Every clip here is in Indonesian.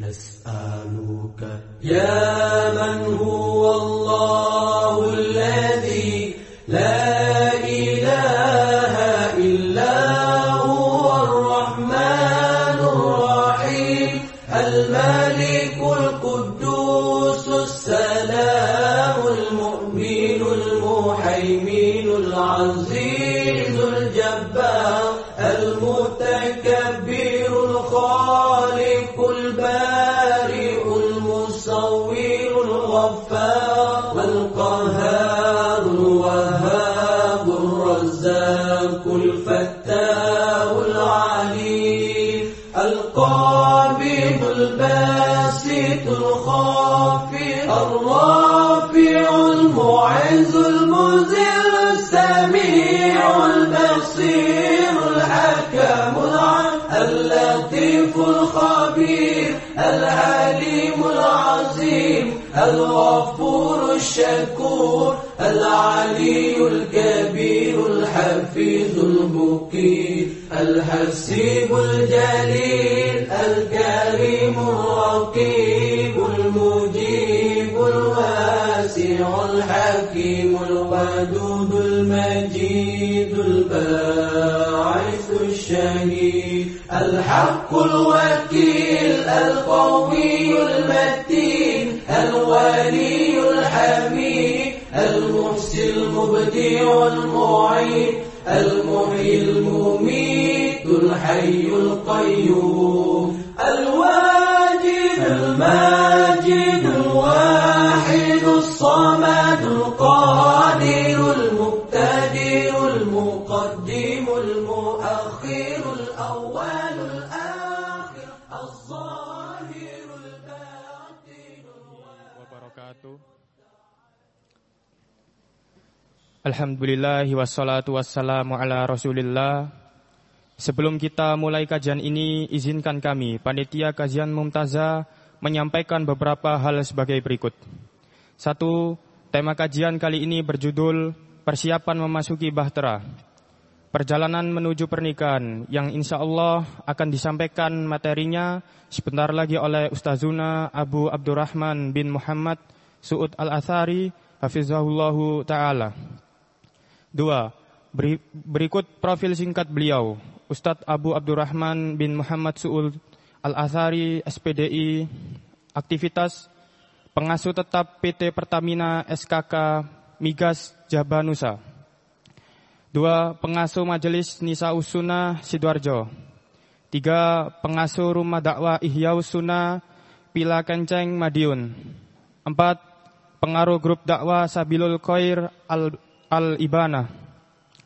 نسألك يا من هو الله؟ الغفور الشكور العلي الكبير الحفيظ البكير الحسيب الجليل الكريم الرقيب المجيب الواسع الحكيم الودود المجيد الباعث الشهيد الحق الوكيل القوي المتين الولي الحميد المحسي المبدي والمعين المحيي المميت الحي القيوم الواجب المال Alhamdulillah wassalatu wassalamu ala rasulillah. Sebelum kita mulai kajian ini Izinkan kami, Panitia Kajian Mumtaza Menyampaikan beberapa hal sebagai berikut. Satu, tema kajian kali ini berjudul Persiapan memasuki Bahtera. Perjalanan menuju pernikahan Yang insya Allah akan disampaikan materinya Sebentar lagi oleh Ustazuna Abu Abdurrahman bin Muhammad Su'ud Al-Athari Hafizahullahu Ta'ala Dua, beri- berikut profil singkat beliau. Ustadz Abu Abdurrahman bin Muhammad Su'ul Al-Athari, SPDI, aktivitas pengasuh tetap PT Pertamina SKK Migas Jabanusa. Dua, pengasuh Majelis Nisa Usuna Sidoarjo. Tiga, pengasuh Rumah Dakwah Ihya Usuna Pila Kenceng Madiun. Empat, pengaruh grup dakwah Sabilul Khair Al Al-Ibana.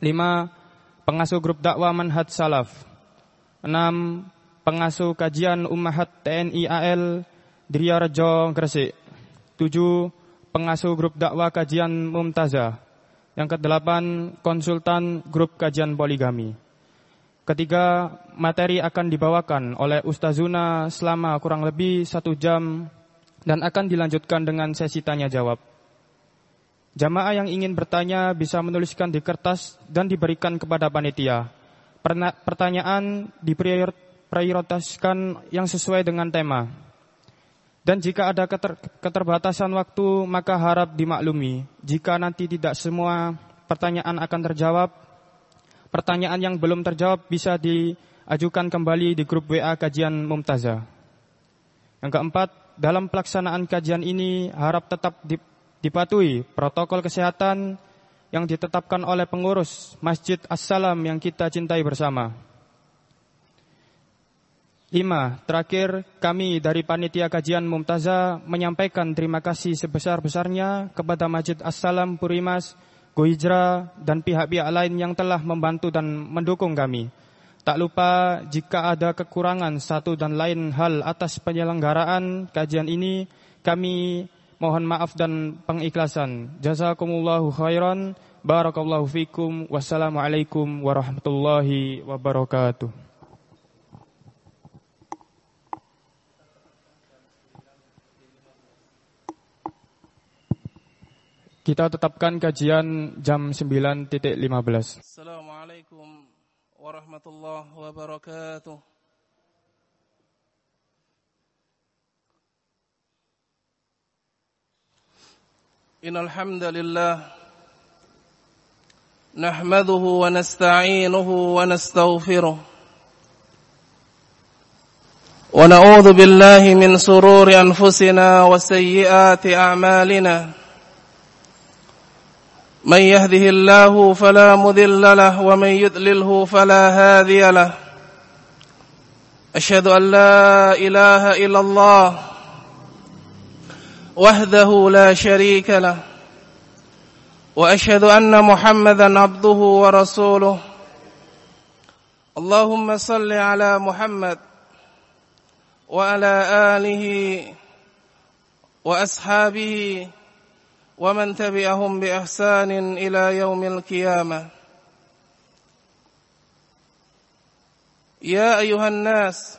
Lima, pengasuh grup dakwah Manhaj Salaf. Enam, pengasuh kajian Ummahat TNI AL Driarjo Gresik. Tujuh, pengasuh grup dakwah kajian Mumtaza. Yang kedelapan, konsultan grup kajian poligami. Ketiga, materi akan dibawakan oleh Ustazuna selama kurang lebih satu jam dan akan dilanjutkan dengan sesi tanya jawab. Jamaah yang ingin bertanya bisa menuliskan di kertas dan diberikan kepada panitia. Pertanyaan diprioritaskan yang sesuai dengan tema. Dan jika ada keter- keterbatasan waktu, maka harap dimaklumi. Jika nanti tidak semua pertanyaan akan terjawab, pertanyaan yang belum terjawab bisa diajukan kembali di grup WA kajian Mumtaza. Yang keempat, dalam pelaksanaan kajian ini harap tetap di- dipatuhi protokol kesehatan yang ditetapkan oleh pengurus Masjid Assalam yang kita cintai bersama. Lima, terakhir kami dari Panitia Kajian Mumtaza menyampaikan terima kasih sebesar-besarnya kepada Masjid Assalam Purimas, Gohijra, dan pihak-pihak lain yang telah membantu dan mendukung kami. Tak lupa jika ada kekurangan satu dan lain hal atas penyelenggaraan kajian ini, kami mohon maaf dan pengikhlasan. Jazakumullahu khairan. Barakallahu fikum. Wassalamualaikum warahmatullahi wabarakatuh. Kita tetapkan kajian jam 9.15. Assalamualaikum warahmatullahi wabarakatuh. إن الحمد لله نحمده ونستعينه ونستغفره ونعوذ بالله من سرور أنفسنا وسيئات أعمالنا من يهده الله فلا مذل له ومن يذلله فلا هادي له أشهد أن لا إله إلا الله وحده لا شريك له وأشهد أن محمدا عبده ورسوله. اللهم صل على محمد وعلى آله وأصحابه ومن تبعهم بإحسان إلى يوم القيامة. يا أيها الناس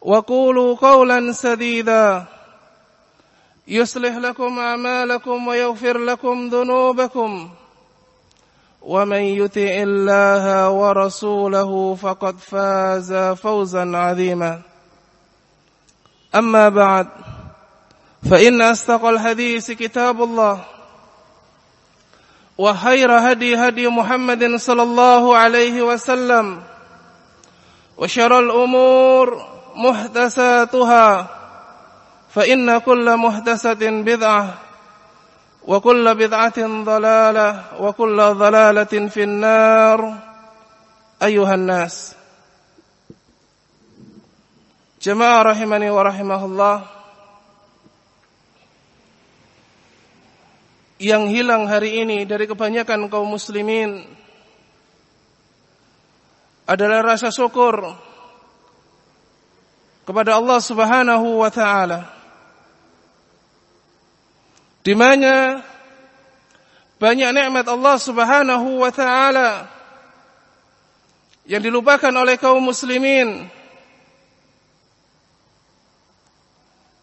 وقولوا قولا سديدا. يصلح لكم أعمالكم ويغفر لكم ذنوبكم. ومن يطع الله ورسوله فقد فاز فوزا عظيما. أما بعد فإن أصدق الحديث كتاب الله وخير هدي هدي محمد صلى الله عليه وسلم وشر الأمور محدثاتها فإن كل محدثة بدعة وكل بدعة ضلالة وكل ضلالة في النار أيها الناس جماعة رحمني ورحمه الله yang hilang hari ini dari kebanyakan kaum muslimin adalah rasa syukur kepada Allah Subhanahu wa taala. Di mana banyak nikmat Allah Subhanahu wa taala yang dilupakan oleh kaum muslimin.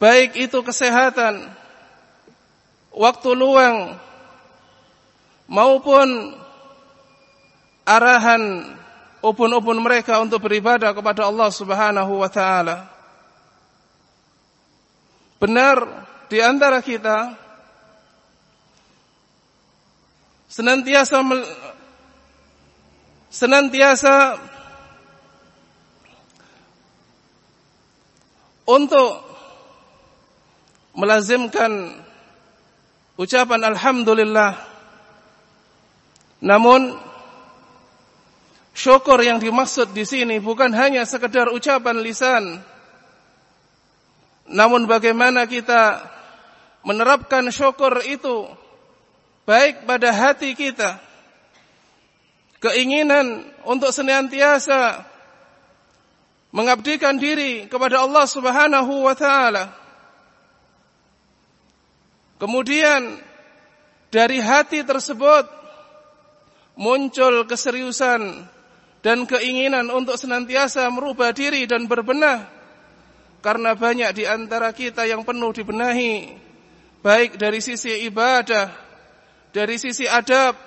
Baik itu kesehatan, waktu luang maupun arahan ubun-ubun mereka untuk beribadah kepada Allah Subhanahu wa taala. Benar di antara kita senantiasa senantiasa untuk melazimkan ucapan alhamdulillah. Namun syukur yang dimaksud di sini bukan hanya sekedar ucapan lisan. Namun bagaimana kita menerapkan syukur itu baik pada hati kita. Keinginan untuk senantiasa mengabdikan diri kepada Allah Subhanahu wa taala Kemudian dari hati tersebut muncul keseriusan dan keinginan untuk senantiasa merubah diri dan berbenah karena banyak di antara kita yang penuh dibenahi baik dari sisi ibadah, dari sisi adab,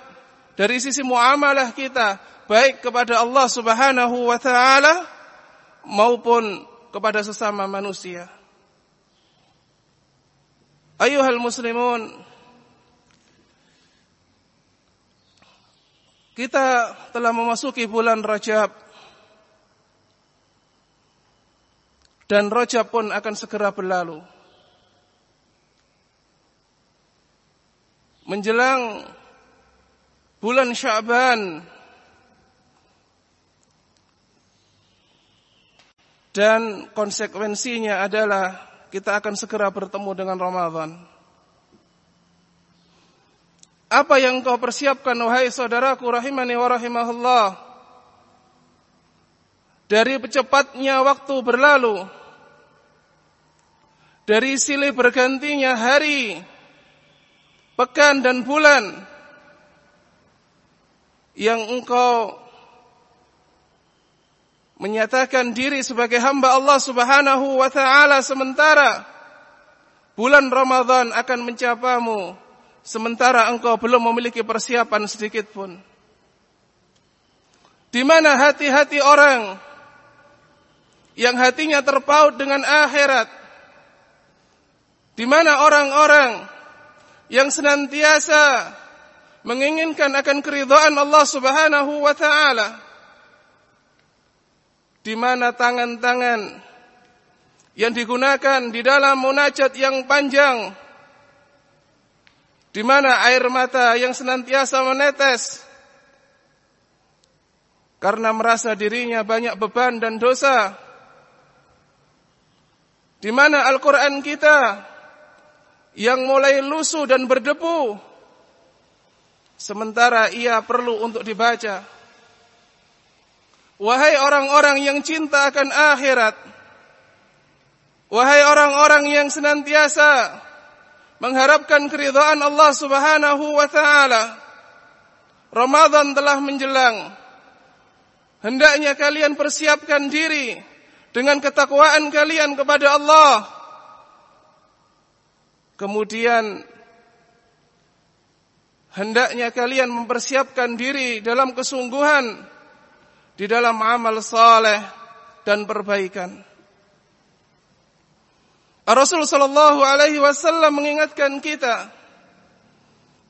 dari sisi muamalah kita baik kepada Allah Subhanahu wa taala maupun kepada sesama manusia. Ayuhal muslimun Kita telah memasuki bulan Rajab Dan Rajab pun akan segera berlalu Menjelang bulan Syaban Dan konsekuensinya adalah kita akan segera bertemu dengan Ramadan. Apa yang kau persiapkan wahai saudaraku rahimani wa rahimahullah dari cepatnya waktu berlalu dari silih bergantinya hari, pekan dan bulan yang engkau menyatakan diri sebagai hamba Allah Subhanahu wa taala sementara bulan Ramadan akan mencapamu sementara engkau belum memiliki persiapan sedikit pun. Di mana hati-hati orang yang hatinya terpaut dengan akhirat? Di mana orang-orang yang senantiasa menginginkan akan keridhaan Allah Subhanahu wa taala? di mana tangan-tangan yang digunakan di dalam munajat yang panjang? Di mana air mata yang senantiasa menetes? Karena merasa dirinya banyak beban dan dosa. Di mana Al-Qur'an kita yang mulai lusuh dan berdebu sementara ia perlu untuk dibaca Wahai orang-orang yang cinta akan akhirat. Wahai orang-orang yang senantiasa mengharapkan keridhaan Allah Subhanahu wa taala. Ramadan telah menjelang. Hendaknya kalian persiapkan diri dengan ketakwaan kalian kepada Allah. Kemudian hendaknya kalian mempersiapkan diri dalam kesungguhan di dalam amal saleh dan perbaikan. Rasul sallallahu alaihi wasallam mengingatkan kita,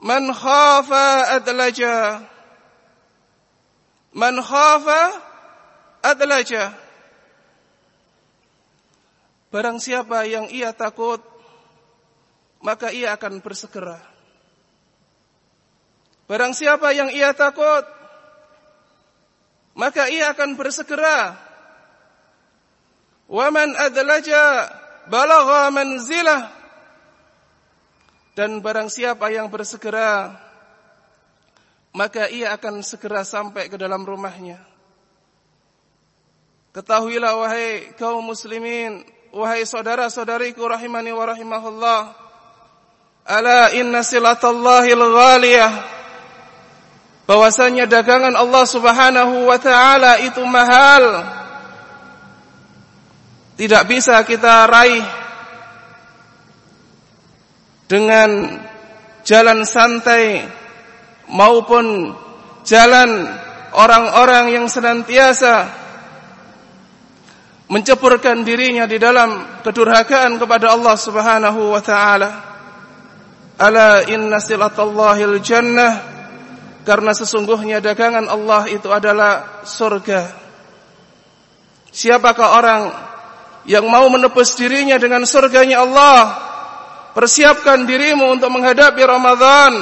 "Man khafa adlaja." Man khafa adlaja. Barang siapa yang ia takut, maka ia akan bersegera. Barang siapa yang ia takut, maka ia akan bersegera. Waman adlaja balagha manzilah dan barang siapa yang bersegera maka ia akan segera sampai ke dalam rumahnya. Ketahuilah wahai kaum muslimin, wahai saudara-saudariku rahimani wa rahimahullah. Ala inna silatallahil ghaliyah bahwasanya dagangan Allah Subhanahu wa taala itu mahal. Tidak bisa kita raih dengan jalan santai maupun jalan orang-orang yang senantiasa menceburkan dirinya di dalam kedurhakaan kepada Allah Subhanahu wa taala. Ala inna silatallahil jannah karena sesungguhnya dagangan Allah itu adalah surga. Siapakah orang yang mau menepus dirinya dengan surganya Allah? Persiapkan dirimu untuk menghadapi Ramadan.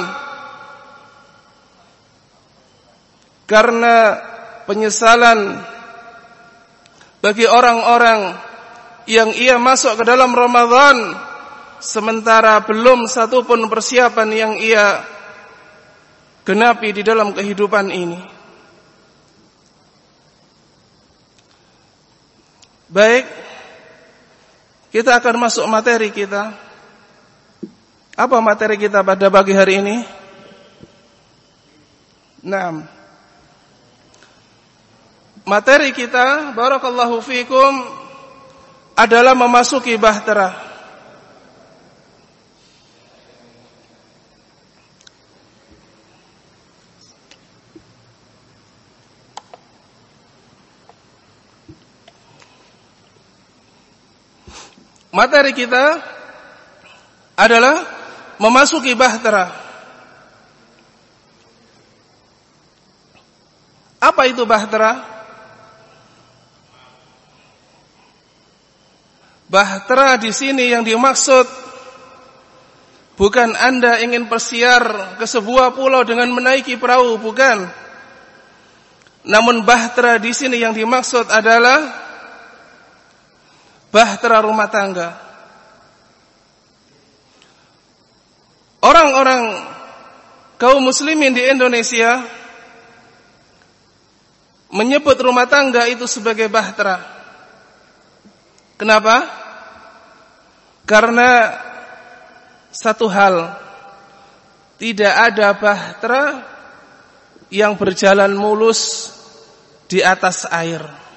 Karena penyesalan bagi orang-orang yang ia masuk ke dalam Ramadan sementara belum satu pun persiapan yang ia genapi di dalam kehidupan ini. Baik, kita akan masuk materi kita. Apa materi kita pada pagi hari ini? Nah, materi kita, barakallahu fikum, adalah memasuki bahtera. Materi kita adalah memasuki bahtera. Apa itu bahtera? Bahtera di sini yang dimaksud bukan Anda ingin persiar ke sebuah pulau dengan menaiki perahu, bukan. Namun bahtera di sini yang dimaksud adalah bahtera rumah tangga. Orang-orang kaum muslimin di Indonesia menyebut rumah tangga itu sebagai bahtera. Kenapa? Karena satu hal tidak ada bahtera yang berjalan mulus di atas air.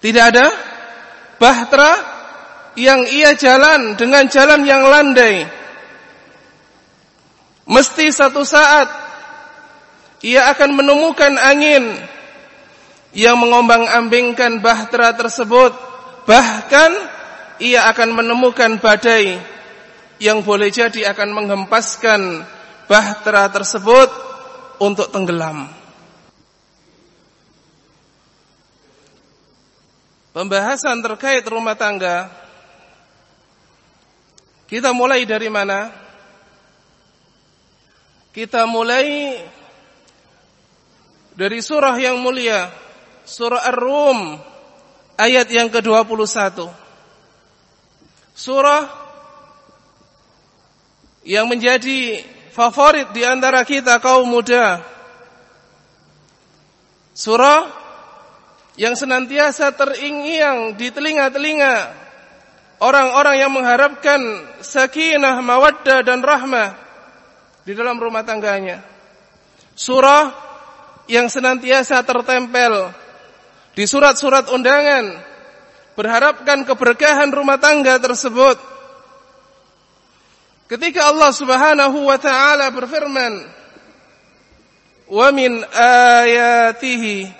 Tidak ada bahtera yang ia jalan dengan jalan yang landai. Mesti satu saat ia akan menemukan angin yang mengombang-ambingkan bahtera tersebut. Bahkan ia akan menemukan badai yang boleh jadi akan menghempaskan bahtera tersebut untuk tenggelam. Pembahasan terkait rumah tangga Kita mulai dari mana? Kita mulai dari surah yang mulia Surah Ar-Rum ayat yang ke-21 Surah yang menjadi favorit di antara kita kaum muda Surah yang senantiasa teringiang di telinga-telinga orang-orang yang mengharapkan sakinah, mawaddah dan rahmah di dalam rumah tangganya. Surah yang senantiasa tertempel di surat-surat undangan berharapkan keberkahan rumah tangga tersebut. Ketika Allah Subhanahu wa taala berfirman, "Wa min ayatihi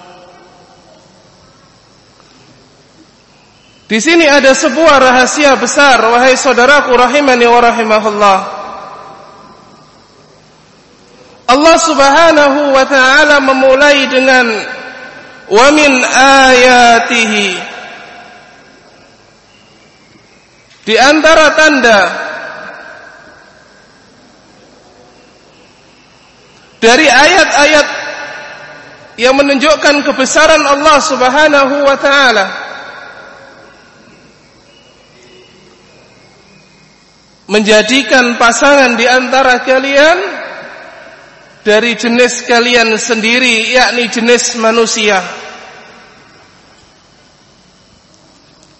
Di sini ada sebuah rahasia besar wahai saudaraku rahimani wa rahimahullah. Allah Subhanahu wa taala memulai dengan wa min ayatihi Di antara tanda dari ayat-ayat yang menunjukkan kebesaran Allah Subhanahu wa taala menjadikan pasangan di antara kalian dari jenis kalian sendiri yakni jenis manusia.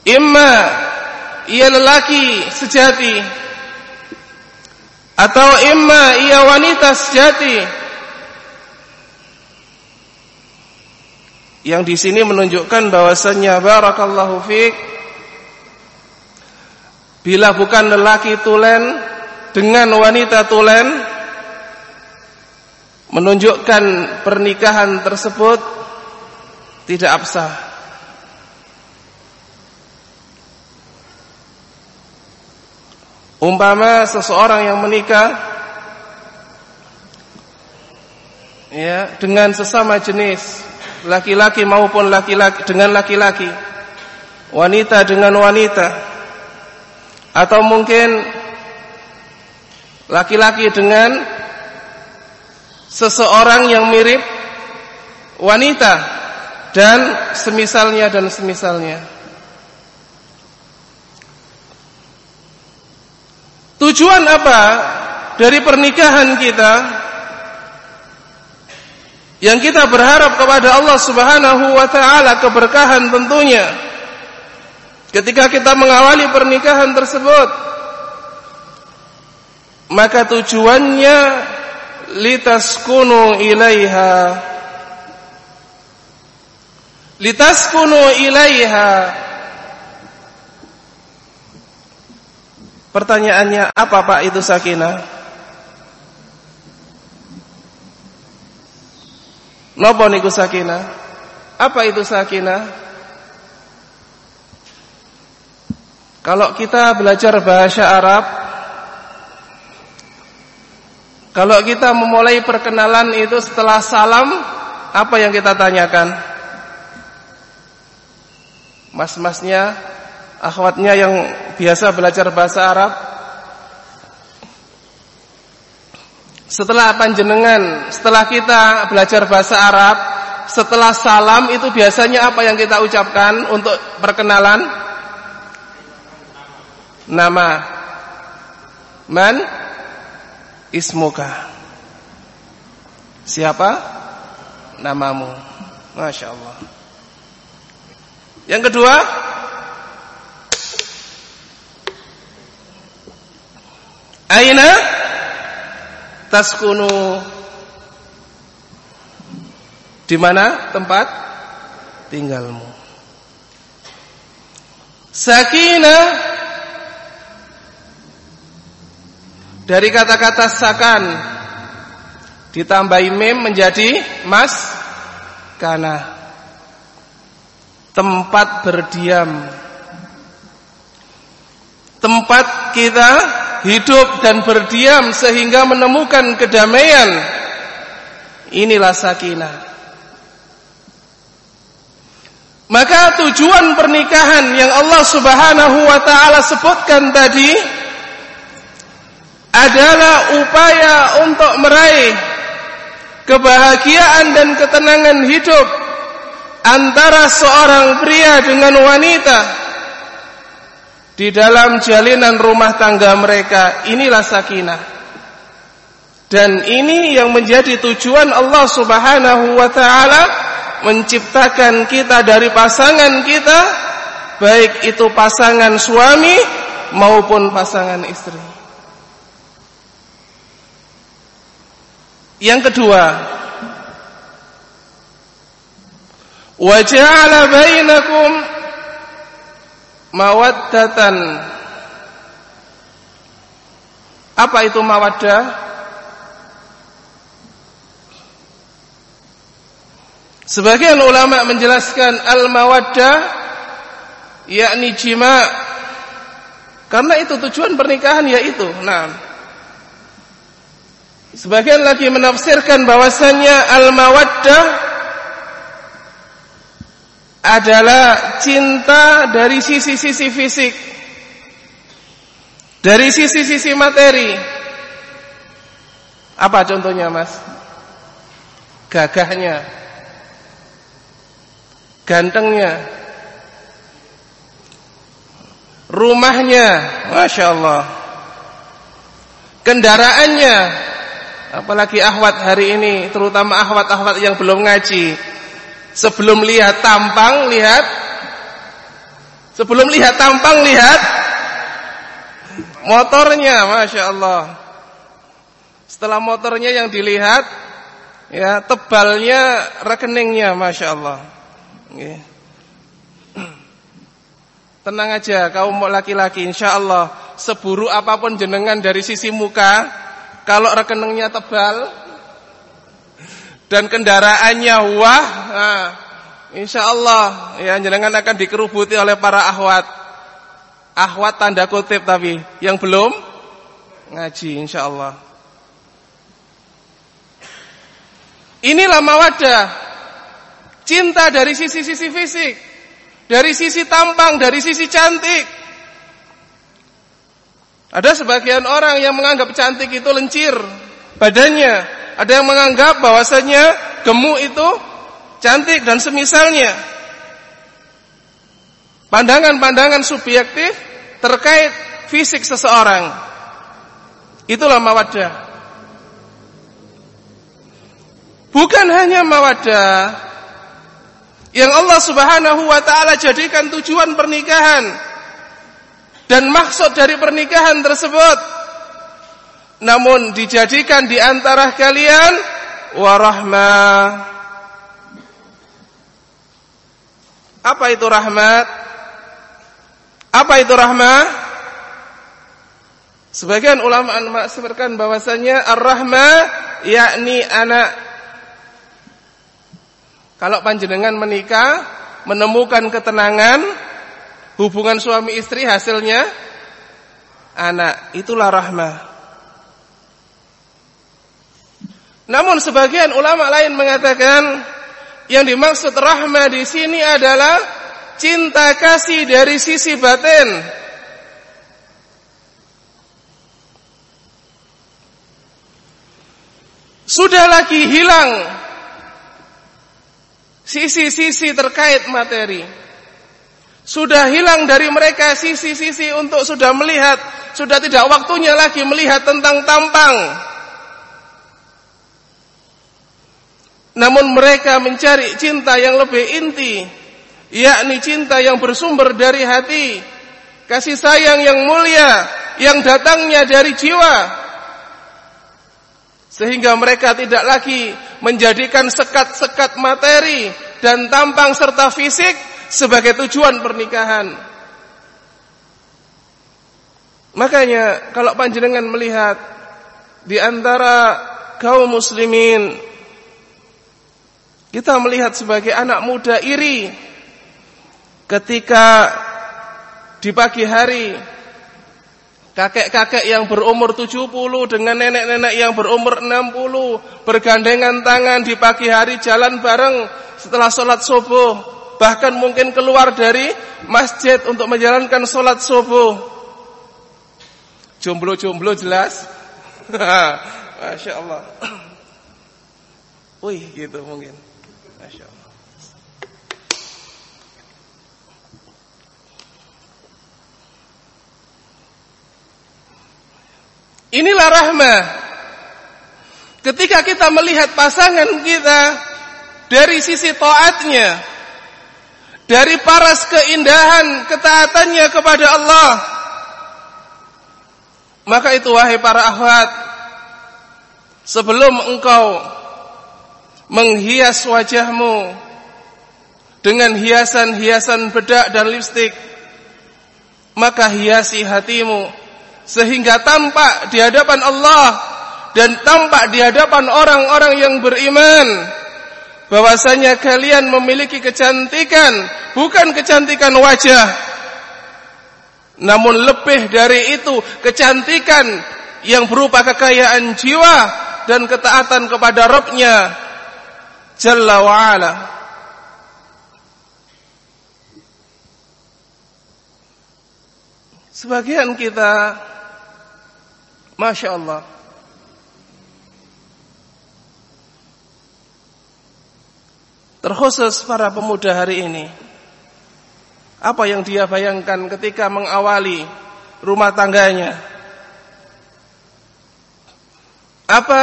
Imma ia lelaki sejati atau imma ia wanita sejati. Yang di sini menunjukkan bahwasannya barakallahu fiik Bila bukan lelaki tulen dengan wanita tulen menunjukkan pernikahan tersebut tidak absah. Umpama seseorang yang menikah ya dengan sesama jenis laki-laki maupun laki-laki dengan laki-laki wanita dengan wanita atau mungkin laki-laki dengan seseorang yang mirip wanita dan semisalnya dan semisalnya. Tujuan apa dari pernikahan kita? Yang kita berharap kepada Allah Subhanahu wa taala keberkahan tentunya Ketika kita mengawali pernikahan tersebut maka tujuannya litaskunu ilaiha litaskunu ilaiha Pertanyaannya apa Pak itu sakinah? Napa niku sakinah? Apa itu sakinah? Kalau kita belajar bahasa Arab Kalau kita memulai perkenalan itu setelah salam Apa yang kita tanyakan? Mas-masnya Akhwatnya yang biasa belajar bahasa Arab setelah panjenengan, setelah kita belajar bahasa Arab, setelah salam itu biasanya apa yang kita ucapkan untuk perkenalan? Nama. Man? Ismuka. Siapa? Namamu. Masya Allah. Yang kedua, Aina taskunu di mana tempat tinggalmu? Sakinah dari kata-kata sakan ditambahi mim menjadi mas karena tempat berdiam tempat kita hidup dan berdiam sehingga menemukan kedamaian. Inilah sakinah. Maka tujuan pernikahan yang Allah Subhanahu wa taala sebutkan tadi adalah upaya untuk meraih kebahagiaan dan ketenangan hidup antara seorang pria dengan wanita. Di dalam jalinan rumah tangga mereka inilah sakinah. Dan ini yang menjadi tujuan Allah Subhanahu wa taala menciptakan kita dari pasangan kita baik itu pasangan suami maupun pasangan istri yang kedua wa ja'ala bainakum mawaddatan. Apa itu mawaddah? Sebagian ulama menjelaskan al-mawaddah yakni jima. Karena itu tujuan pernikahan yaitu nah Sebagian lagi menafsirkan bahwasannya al-mawaddah adalah cinta dari sisi-sisi fisik dari sisi-sisi materi. Apa contohnya mas? Gagahnya gantengnya rumahnya Masya Allah kendaraannya apalagi ahwat hari ini terutama ahwat-ahwat yang belum ngaji. Sebelum lihat tampang, lihat. Sebelum lihat tampang, lihat. Motornya, Masya Allah. Setelah motornya yang dilihat Ya, tebalnya rekeningnya, Masya Allah. Tenang aja, kaum laki-laki Insya Allah Seburuk apa pun jenengan dari sisi muka Kalau rekeningnya tebal dan kendaraannya wah, nah, insya Allah ya jenengan akan dikerubuti oleh para ahwat. Ahwat tanda kutip tapi yang belum ngaji insya Allah. Inilah mawadah. Cinta dari sisi-sisi fisik, dari sisi tampang, dari sisi cantik. Ada sebagian orang yang menganggap cantik itu lencir badannya, ada yang menganggap bahwasanya gemuk itu cantik dan semisalnya. Pandangan-pandangan subjektif terkait fisik seseorang. Itulah mawaddah. Bukan hanya mawaddah yang Allah Subhanahu wa taala jadikan tujuan pernikahan dan maksud dari pernikahan tersebut namun dijadikan di antara kalian warahmah. Apa itu rahmat? Apa itu rahmah? Sebagian ulama sebutkan bahwasanya ar-rahmah yakni anak. Kalau panjenengan menikah, menemukan ketenangan, hubungan suami istri hasilnya anak, itulah rahmah. Namun sebagian ulama lain mengatakan yang dimaksud rahmah di sini adalah cinta kasih dari sisi batin. Sudah lagi hilang sisi-sisi terkait materi. Sudah hilang dari mereka sisi-sisi untuk sudah melihat, sudah tidak waktunya lagi melihat tentang tampang. Namun mereka mencari cinta yang lebih inti, yakni cinta yang bersumber dari hati, kasih sayang yang mulia yang datangnya dari jiwa. Sehingga mereka tidak lagi menjadikan sekat-sekat materi dan tampang serta fisik sebagai tujuan pernikahan. Makanya kalau panjenengan melihat di antara kaum muslimin kita melihat sebagai anak muda iri ketika di pagi hari kakek-kakek yang berumur 70 dengan nenek-nenek yang berumur 60 bergandengan tangan di pagi hari jalan bareng setelah sholat subuh bahkan mungkin keluar dari masjid untuk menjalankan sholat subuh jomblo-jomblo jelas Masya Allah Wih gitu mungkin Masya Allah. Inilah rahmah. Ketika kita melihat pasangan kita dari sisi taatnya, dari paras keindahan ketaatannya kepada Allah, maka itu wahai para ahwat, sebelum engkau menghias wajahmu dengan hiasan-hiasan bedak dan lipstik maka hiasi hatimu sehingga tampak di hadapan Allah dan tampak di hadapan orang-orang yang beriman bahwasanya kalian memiliki kecantikan bukan kecantikan wajah. Namun lebih dari itu kecantikan yang berupa kekayaan jiwa dan ketaatan kepada Rabbnya Jalla wa'ala. Sebagian kita Masya Allah Terkhusus para pemuda hari ini Apa yang dia bayangkan ketika mengawali rumah tangganya Apa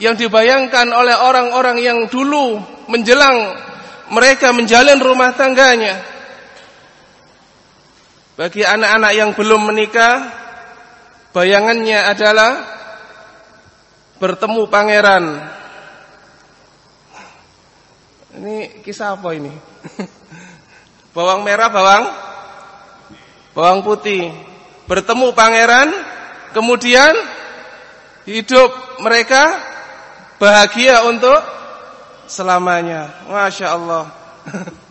yang dibayangkan oleh orang-orang yang dulu menjelang mereka menjalin rumah tangganya. Bagi anak-anak yang belum menikah, bayangannya adalah bertemu pangeran. Ini kisah apa ini? bawang merah, bawang bawang putih. Bertemu pangeran, kemudian hidup mereka bahagia untuk selamanya. Masya Allah.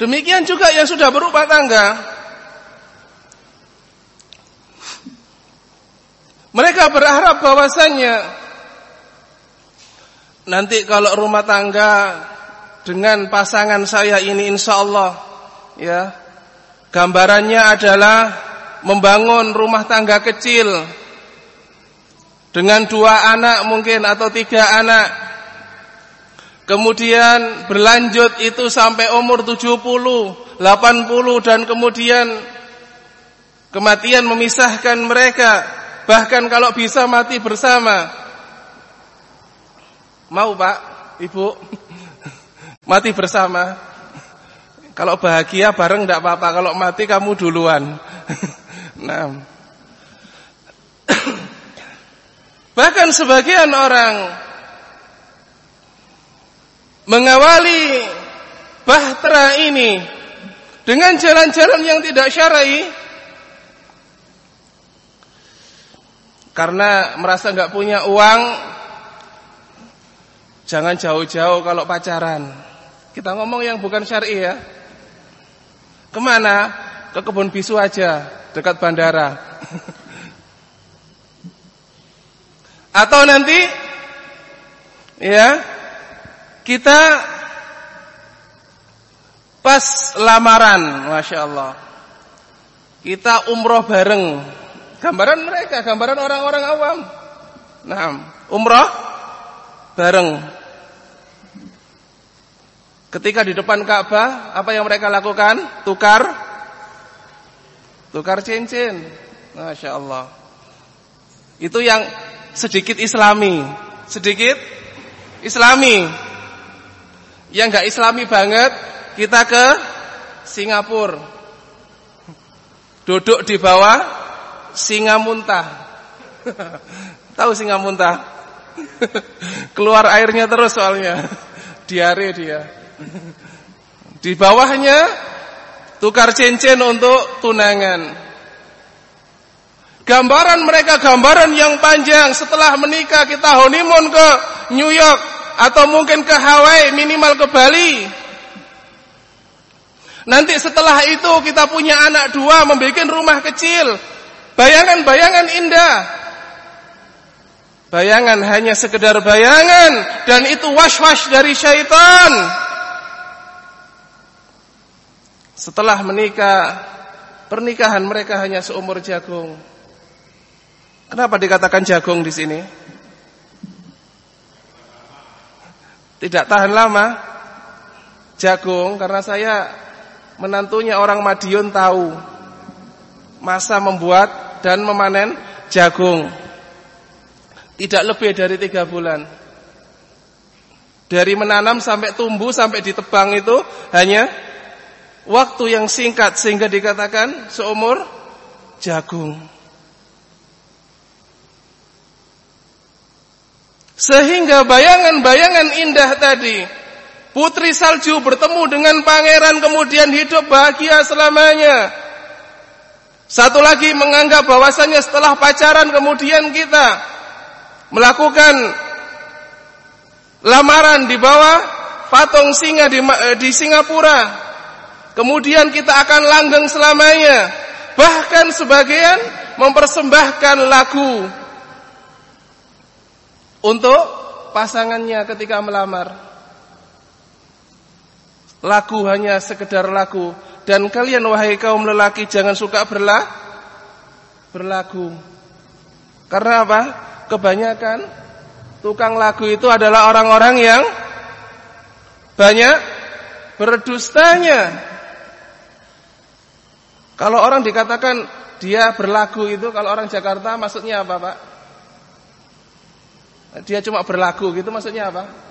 Demikian juga yang sudah berubah tangga. Mereka berharap bahwasannya nanti kalau rumah tangga dengan pasangan saya ini insya Allah ya Gambarannya adalah membangun rumah tangga kecil dengan dua anak mungkin atau tiga anak. Kemudian berlanjut itu sampai umur 70, 80 dan kemudian kematian memisahkan mereka. Bahkan kalau bisa mati bersama. Mau Pak, Ibu? Mati bersama. Kalau bahagia bareng tidak apa-apa, kalau mati kamu duluan. nah. Bahkan sebagian orang mengawali bahtera ini dengan jalan-jalan yang tidak syar'i karena merasa nggak punya uang jangan jauh-jauh kalau pacaran. Kita ngomong yang bukan syar'i ya. Ke mana? Ke kebun bisu aja, dekat bandara. Atau nanti ya kita pas lamaran, masya Allah. Kita umroh bareng. Gambaran mereka, gambaran orang-orang awam. Nah, umroh bareng. Ketika di depan Ka'bah, apa yang mereka lakukan? Tukar, tukar cincin. Masya Allah. Itu yang sedikit Islami, sedikit Islami. Yang nggak Islami banget, kita ke Singapura. Duduk di bawah singa muntah. Tahu singa muntah? Keluar airnya terus soalnya. Diare dia. Di bawahnya tukar cincin untuk tunangan. Gambaran mereka gambaran yang panjang. Setelah menikah kita honeymoon ke New York atau mungkin ke Hawaii, minimal ke Bali. Nanti setelah itu kita punya anak dua, membuat rumah kecil. Bayangan-bayangan indah. Bayangan hanya sekedar bayangan dan itu was-was dari syaitan. Setelah menikah, pernikahan mereka hanya seumur jagung. Kenapa dikatakan jagung di sini? Tidak tahan lama jagung karena saya menantunya orang Madiun tahu masa membuat dan memanen jagung. Tidak lebih dari tiga bulan. Dari menanam sampai tumbuh sampai ditebang itu hanya waktu yang singkat sehingga dikatakan seumur jagung. Sehingga bayangan-bayangan indah tadi Putri salju bertemu dengan pangeran kemudian hidup bahagia selamanya. Satu lagi menganggap bahwasanya setelah pacaran kemudian kita melakukan lamaran di bawah patung singa di, eh, di Singapura. Kemudian kita akan langgeng selamanya. Bahkan sebagian mempersembahkan lagu untuk pasangannya ketika melamar. Lagu hanya sekedar lagu dan kalian wahai kaum lelaki jangan suka berlah berlagu. Karena apa? Kebanyakan tukang lagu itu adalah orang-orang yang banyak berdustanya. Kalau orang dikatakan dia berlagu itu kalau orang Jakarta maksudnya apa, Pak? Dia cuma berlagu gitu maksudnya apa?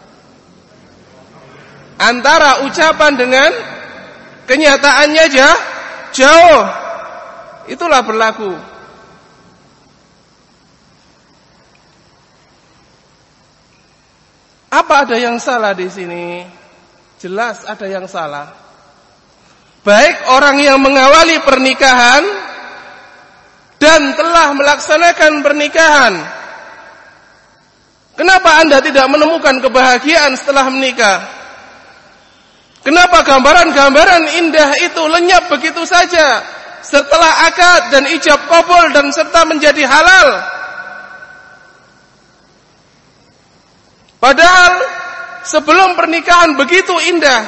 antara ucapan dengan kenyataannya aja jauh. Itulah berlaku. Apa ada yang salah di sini? Jelas ada yang salah. Baik orang yang mengawali pernikahan dan telah melaksanakan pernikahan. Kenapa Anda tidak menemukan kebahagiaan setelah menikah? Kenapa gambaran-gambaran indah itu lenyap begitu saja setelah akad dan ijab kabul dan serta menjadi halal? Padahal sebelum pernikahan begitu indah,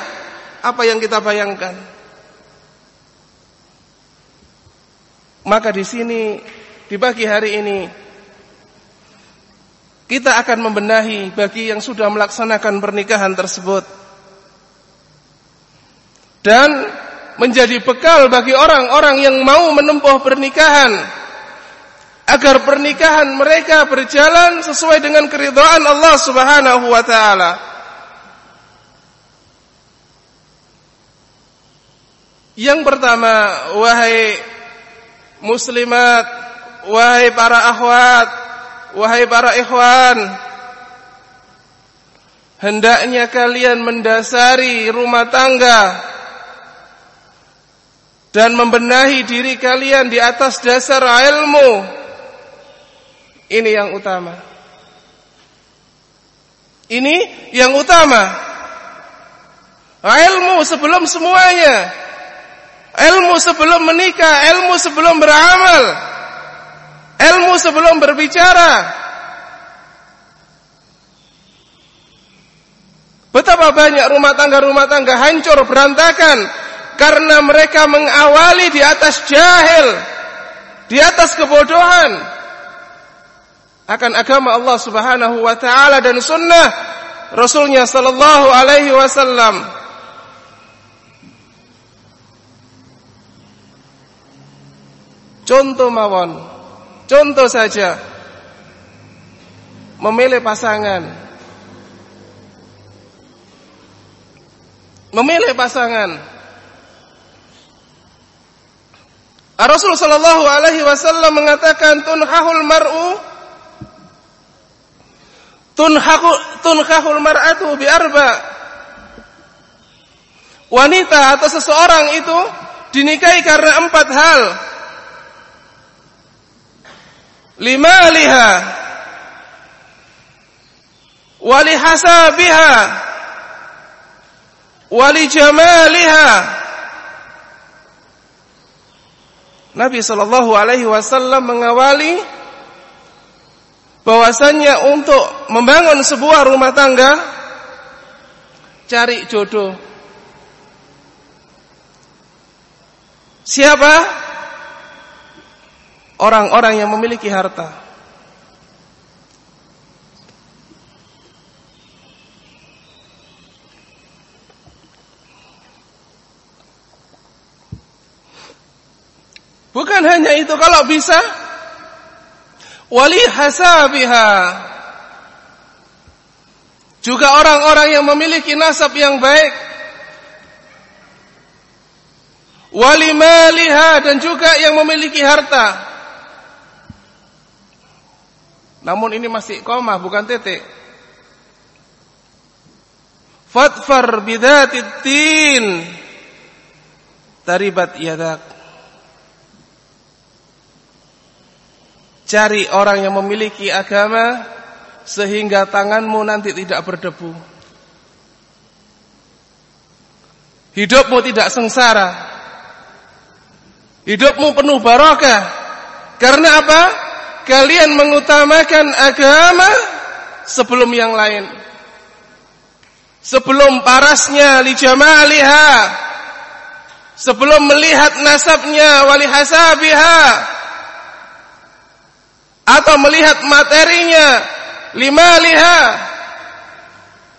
apa yang kita bayangkan? Maka di sini di pagi hari ini kita akan membenahi bagi yang sudah melaksanakan pernikahan tersebut dan menjadi bekal bagi orang-orang yang mau menempuh pernikahan agar pernikahan mereka berjalan sesuai dengan keridhaan Allah Subhanahu wa taala. Yang pertama, wahai muslimat, wahai para akhwat, wahai para ikhwan, hendaknya kalian mendasari rumah tangga dan membenahi diri kalian di atas dasar ilmu. Ini yang utama. Ini yang utama. Ilmu sebelum semuanya. Ilmu sebelum menikah, ilmu sebelum beramal. Ilmu sebelum berbicara. Betapa banyak rumah tangga-rumah tangga hancur berantakan karena mereka mengawali di atas jahil, di atas kebodohan akan agama Allah Subhanahu wa taala dan sunnah Rasulnya sallallahu alaihi wasallam. Contoh mawon. Contoh saja. Memilih pasangan. Memilih pasangan. Rasul sallallahu alaihi wasallam mengatakan tunhahul mar'u tunhahu tunhahul mar'atu bi arba. Wanita atau seseorang itu dinikahi karena empat hal. Lima liha wali hasabiha wali jamaliha Nabi Shallallahu Alaihi Wasallam mengawali bahwasannya untuk membangun sebuah rumah tangga cari jodoh. Siapa? Orang-orang yang memiliki harta. Bukan hanya itu kalau bisa wali hasabiha. Juga orang-orang yang memiliki nasab yang baik. Wali maliha dan juga yang memiliki harta. Namun ini masih koma bukan titik. Fatfar bidatid tin taribat yadak Cari orang yang memiliki agama sehingga tanganmu nanti tidak berdebu. Hidupmu tidak sengsara. Hidupmu penuh barokah. Karena apa? Kalian mengutamakan agama sebelum yang lain. Sebelum parasnya li jamaliha. Sebelum melihat nasabnya wali hasabiha atau melihat materinya. Lima lihat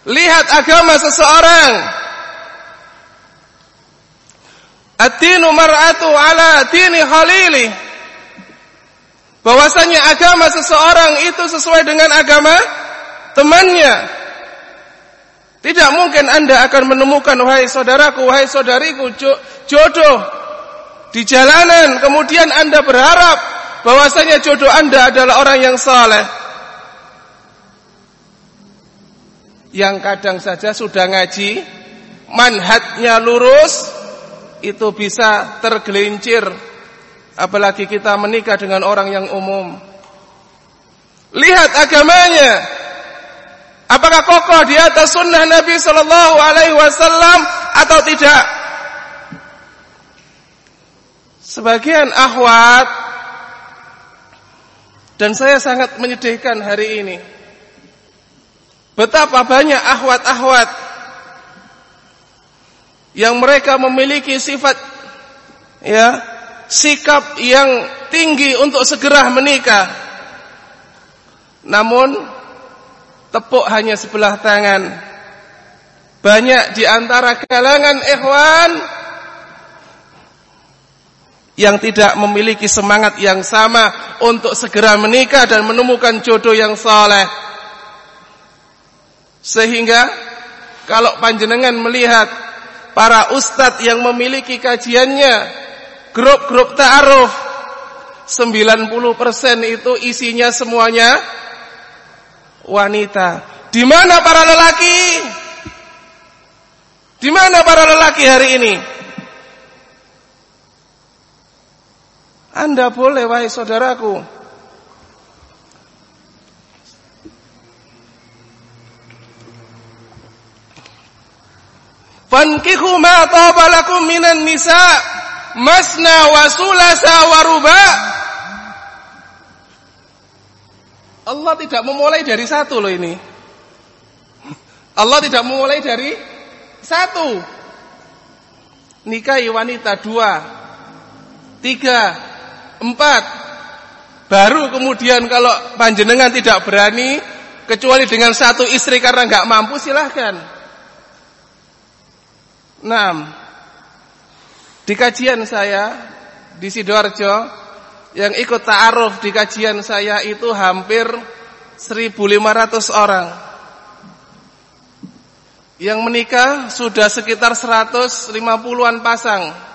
lihat agama seseorang. At-tinu mar'atu ala tini khalili. Bahwasanya agama seseorang itu sesuai dengan agama temannya. Tidak mungkin anda akan menemukan wahai saudaraku wahai saudariku jodoh di jalanan. Kemudian anda berharap bahwasanya jodoh Anda adalah orang yang saleh. Yang kadang saja sudah ngaji, manhatnya lurus, itu bisa tergelincir. Apalagi kita menikah dengan orang yang umum. Lihat agamanya. Apakah kokoh di atas sunnah Nabi Sallallahu Alaihi Wasallam atau tidak? Sebagian ahwat dan saya sangat menyedihkan hari ini. Betapa banyak ahwat-ahwat yang mereka memiliki sifat ya, sikap yang tinggi untuk segera menikah. Namun tepuk hanya sebelah tangan. Banyak di antara kalangan ikhwan yang tidak memiliki semangat yang sama untuk segera menikah dan menemukan jodoh yang saleh. Sehingga kalau panjenengan melihat para ustadz yang memiliki kajiannya, grup-grup ta'aruf, 90% itu isinya semuanya wanita. Di mana para lelaki? Di mana para lelaki hari ini? Anda boleh wahai saudaraku. Fankihu ma tabalakum minan nisa masna wa sulasa wa ruba. Allah tidak memulai dari satu loh ini. Allah tidak memulai dari satu. Nikahi wanita dua, tiga, empat. Baru kemudian kalau panjenengan tidak berani kecuali dengan satu istri karena nggak mampu silahkan. Nah, di kajian saya di Sidoarjo yang ikut ta'aruf di kajian saya itu hampir 1500 orang. Yang menikah sudah sekitar 150-an pasang.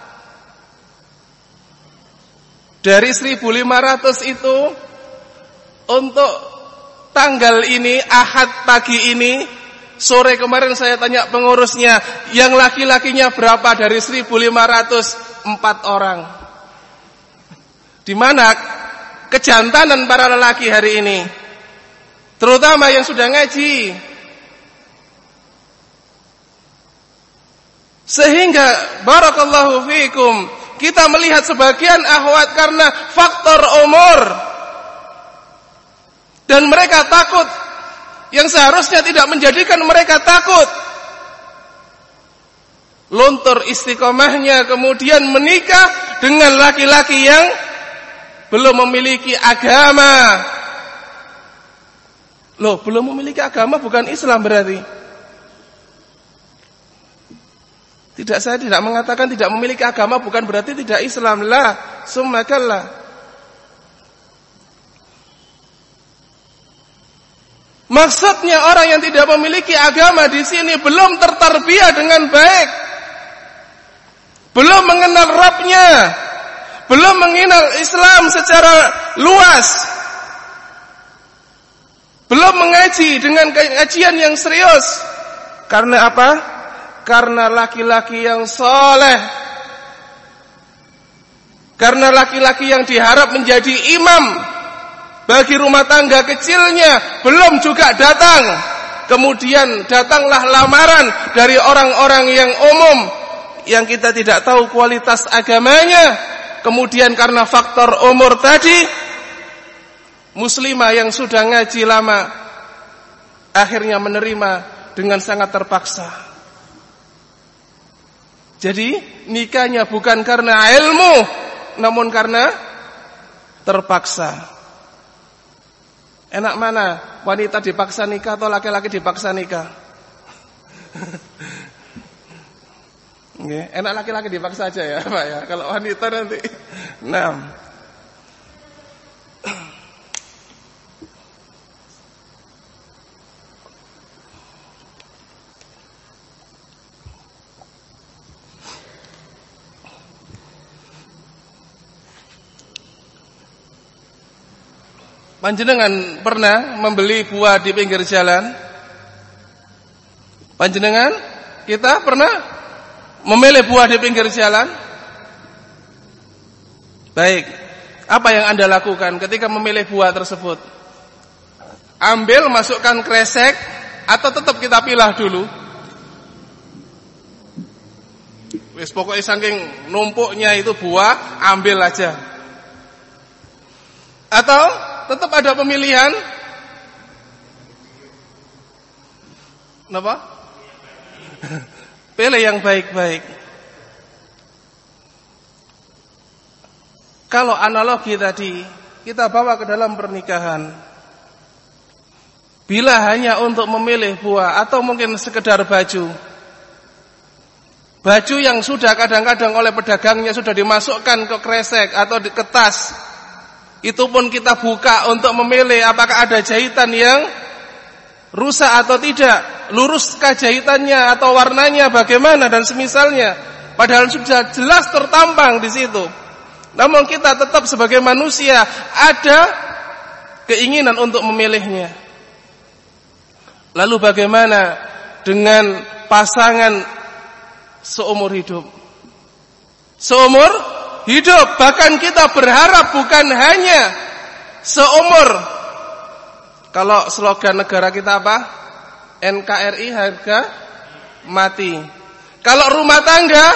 Dari 1500 itu untuk tanggal ini Ahad pagi ini sore kemarin saya tanya pengurusnya yang laki-lakinya berapa dari 1500 empat orang. Di mana kejantanan para lelaki hari ini? Terutama yang sudah ngaji. Sehingga barakallahu fiikum kita melihat sebagian ahwat karena faktor umur. Dan mereka takut. Yang seharusnya tidak menjadikan mereka takut. Luntur istiqomahnya kemudian menikah dengan laki-laki yang belum memiliki agama. Loh belum memiliki agama bukan Islam berarti Tidak saya tidak mengatakan tidak memiliki agama bukan berarti tidak Islam lah, summakallah. Maksudnya orang yang tidak memiliki agama di sini belum tertarbiyah dengan baik. Belum mengenal Rabbnya. Belum mengenal Islam secara luas. Belum mengaji dengan kajian yang serius. Karena apa? Karena laki-laki yang soleh, karena laki-laki yang diharap menjadi imam bagi rumah tangga kecilnya belum juga datang. Kemudian datanglah lamaran dari orang-orang yang umum yang kita tidak tahu kualitas agamanya. Kemudian karena faktor umur tadi, muslimah yang sudah ngaji lama akhirnya menerima dengan sangat terpaksa. Jadi nikahnya bukan karena ilmu namun karena terpaksa. Enak mana wanita dipaksa nikah atau laki-laki dipaksa nikah? enak laki-laki dipaksa aja ya, Pak ya. Kalau wanita nanti. Nah. Panjenengan pernah membeli buah di pinggir jalan? Panjenengan kita pernah memilih buah di pinggir jalan? Baik. Apa yang Anda lakukan ketika memilih buah tersebut? Ambil, masukkan kresek atau tetap kita pilah dulu? Wis pokoknya saking numpuknya itu buah, ambil aja. Atau tetap ada pemilihan. Kenapa? Pilih yang baik-baik. Kalau analogi tadi kita bawa ke dalam pernikahan. Bila hanya untuk memilih buah atau mungkin sekedar baju. Baju yang sudah kadang-kadang oleh pedagangnya sudah dimasukkan ke kresek atau di kertas itu pun kita buka untuk memilih apakah ada jahitan yang rusak atau tidak, luruskah jahitannya atau warnanya bagaimana dan semisalnya. Padahal sudah jelas tertampang di situ. Namun kita tetap sebagai manusia ada keinginan untuk memilihnya. Lalu bagaimana dengan pasangan seumur hidup? Seumur hidup. Bahkan kita berharap bukan hanya seumur. Kalau slogan negara kita apa? NKRI harga mati. Kalau rumah tangga,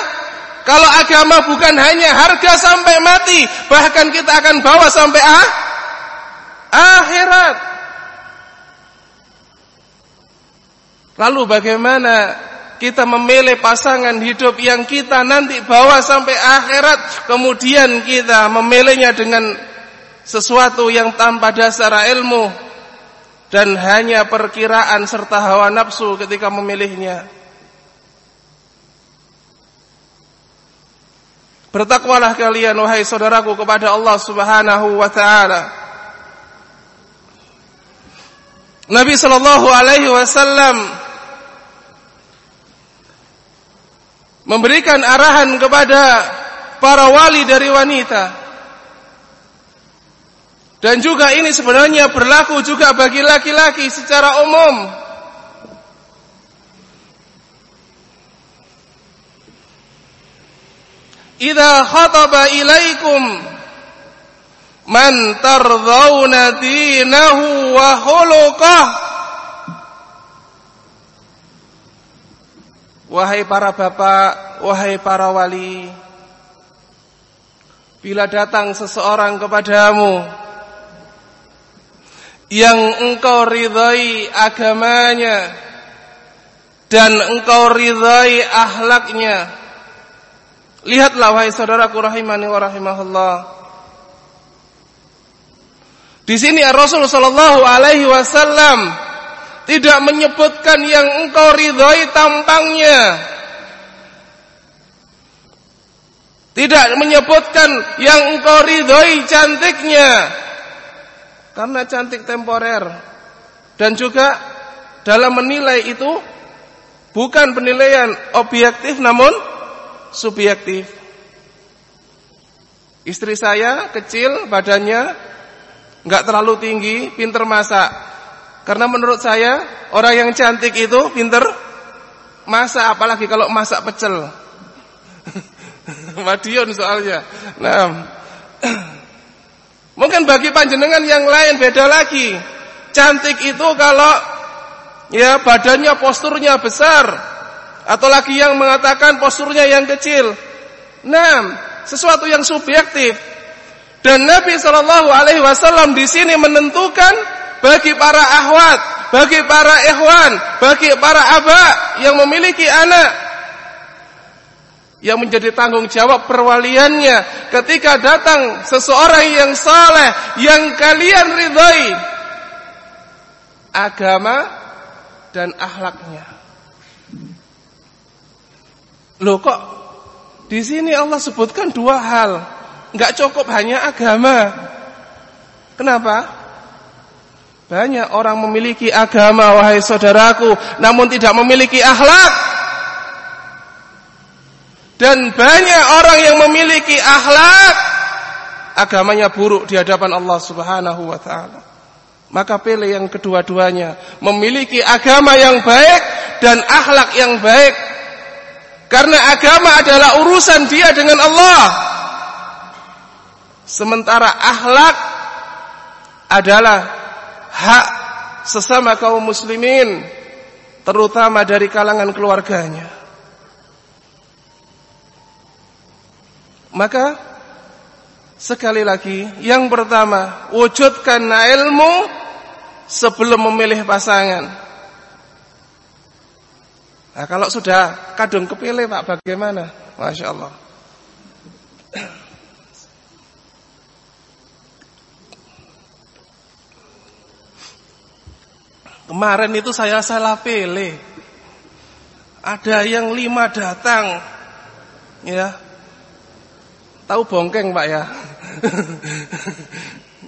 kalau agama bukan hanya harga sampai mati, bahkan kita akan bawa sampai ah, akhirat. Lalu bagaimana kita memilih pasangan hidup yang kita nanti bawa sampai akhirat, kemudian kita memilihnya dengan sesuatu yang tanpa dasar ilmu dan hanya perkiraan serta hawa nafsu ketika memilihnya. Bertakwalah kalian wahai saudaraku kepada Allah Subhanahu wa taala. Nabi sallallahu alaihi wasallam memberikan arahan kepada para wali dari wanita. Dan juga ini sebenarnya berlaku juga bagi laki-laki secara umum. Idza khataba ilaikum man tardawna dinahu wa khuluqah Wahai para bapak, wahai para wali Bila datang seseorang kepadamu Yang engkau ridhai agamanya Dan engkau ridhai ahlaknya Lihatlah wahai saudaraku rahimani wa rahimahullah. Di sini Rasul sallallahu alaihi wasallam tidak menyebutkan yang engkau ridhoi tampangnya. Tidak menyebutkan yang engkau ridhoi cantiknya. Karena cantik temporer. Dan juga dalam menilai itu bukan penilaian objektif namun subjektif. Istri saya kecil badannya nggak terlalu tinggi, pinter masak. Karena menurut saya orang yang cantik itu pinter masak, apalagi kalau masak pecel. Madiun soalnya. Nah, mungkin bagi panjenengan yang lain beda lagi. Cantik itu kalau ya badannya posturnya besar, atau lagi yang mengatakan posturnya yang kecil. Nah, sesuatu yang subjektif. Dan Nabi Shallallahu Alaihi Wasallam di sini menentukan bagi para ahwat, bagi para ikhwan, bagi para aba yang memiliki anak yang menjadi tanggung jawab perwaliannya ketika datang seseorang yang saleh yang kalian ridhai agama dan akhlaknya. Loh kok di sini Allah sebutkan dua hal, nggak cukup hanya agama. Kenapa? Banyak orang memiliki agama wahai saudaraku, namun tidak memiliki akhlak. Dan banyak orang yang memiliki akhlak agamanya buruk di hadapan Allah Subhanahu wa taala. Maka pilih yang kedua-duanya, memiliki agama yang baik dan akhlak yang baik karena agama adalah urusan dia dengan Allah. Sementara akhlak adalah hak sesama kaum muslimin terutama dari kalangan keluarganya. Maka sekali lagi yang pertama wujudkan ilmu sebelum memilih pasangan. Nah, kalau sudah kadung kepilih Pak bagaimana? Masya Allah. Kemarin itu saya salah pilih. Ada yang lima datang, ya. Tahu bongkeng Pak ya?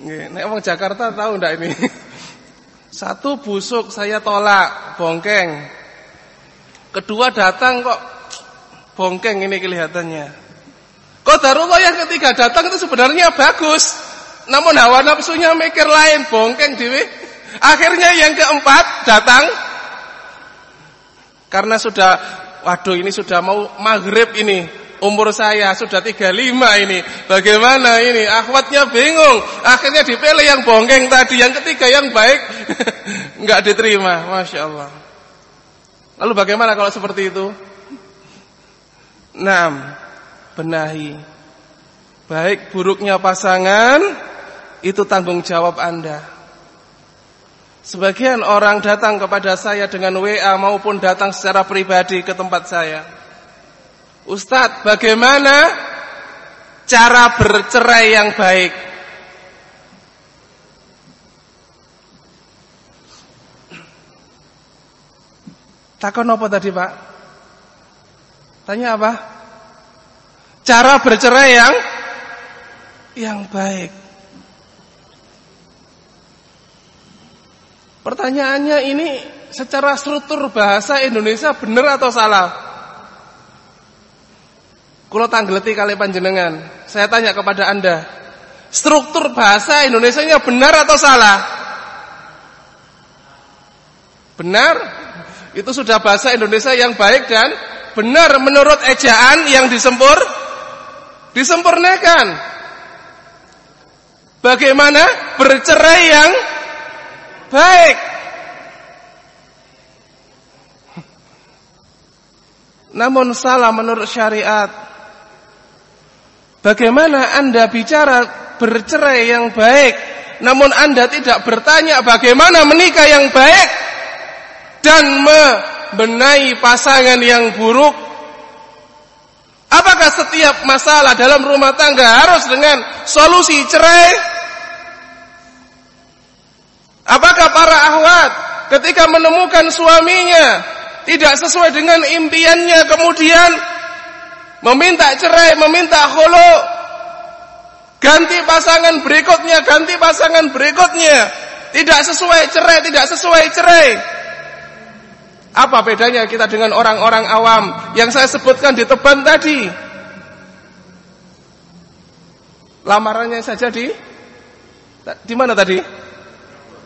Nek orang Jakarta tahu ndak ini? Satu busuk saya tolak, bongkeng. Kedua datang kok bongkeng ini kelihatannya. Qadarullah yang ketiga datang itu sebenarnya bagus. Namun hawa nafsunya mikir lain, bongkeng dewi. Akhirnya yang keempat datang karena sudah waduh ini sudah mau maghrib ini. Umur saya sudah 35 ini. Bagaimana ini? Akhwatnya bingung. Akhirnya dipilih yang bongkeng tadi, yang ketiga yang baik enggak diterima. Masya Allah. Lalu bagaimana kalau seperti itu? Nah, benahi. Baik buruknya pasangan itu tanggung jawab Anda. Sebagian orang datang kepada saya dengan WA maupun datang secara pribadi ke tempat saya. Ustadz, bagaimana cara bercerai yang baik? Takon apa tadi Pak? Tanya apa? Cara bercerai yang yang baik. Pertanyaannya ini secara struktur bahasa Indonesia benar atau salah? Kulo tanggleti kali panjenengan. Saya tanya kepada Anda. Struktur bahasa Indonesia-nya benar atau salah? Benar? Itu sudah bahasa Indonesia yang baik dan benar menurut ejaan yang disempur disempurnakan. Bagaimana bercerai yang baik? Namun salah menurut syariat. Bagaimana Anda bicara bercerai yang baik, namun Anda tidak bertanya bagaimana menikah yang baik? dan membenahi pasangan yang buruk? Apakah setiap masalah dalam rumah tangga harus dengan solusi cerai? Apakah para ahwat ketika menemukan suaminya tidak sesuai dengan impiannya kemudian meminta cerai, meminta khulu, ganti pasangan berikutnya, ganti pasangan berikutnya, tidak sesuai cerai, tidak sesuai cerai. Apa bedanya kita dengan orang-orang awam yang saya sebutkan di teban tadi? Lamarannya saja di di mana tadi?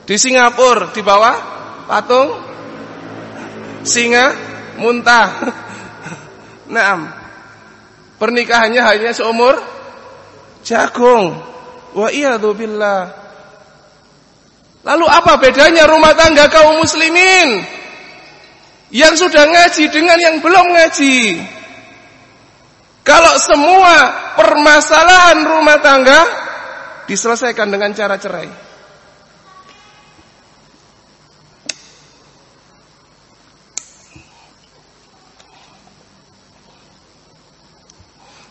Di Singapura, di bawah patung singa muntah. Naam. Pernikahannya hanya seumur jagung. Wa billah. Lalu apa bedanya rumah tangga kaum muslimin? Yang sudah ngaji dengan yang belum ngaji. Kalau semua permasalahan rumah tangga diselesaikan dengan cara cerai.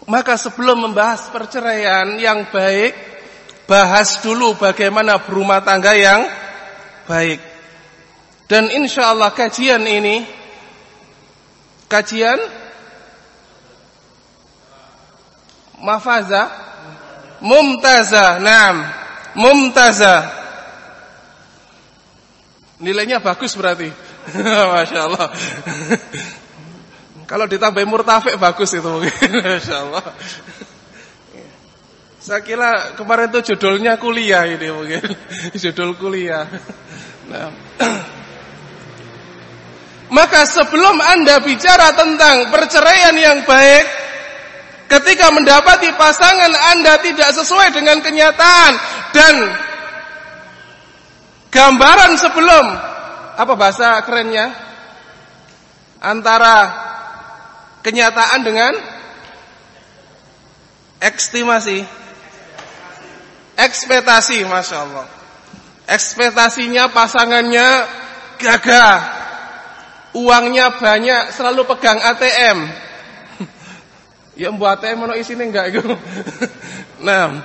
Maka sebelum membahas perceraian yang baik, bahas dulu bagaimana berumah tangga yang baik. Dan insya Allah kajian ini kajian mafaza mumtaza, nam, mumtaza. Nilainya bagus berarti. Masya Allah. Kalau ditambah murtafik bagus itu mungkin. Masya Allah. Saya kira kemarin itu judulnya kuliah ini mungkin. Judul kuliah. Nah. Maka sebelum Anda bicara tentang perceraian yang baik, ketika mendapati pasangan Anda tidak sesuai dengan kenyataan dan gambaran sebelum apa bahasa kerennya antara kenyataan dengan estimasi ekspektasi Masya Allah ekspektasinya pasangannya gagah uangnya banyak, selalu pegang ATM. ya buat ATM mana isinya enggak itu. nah,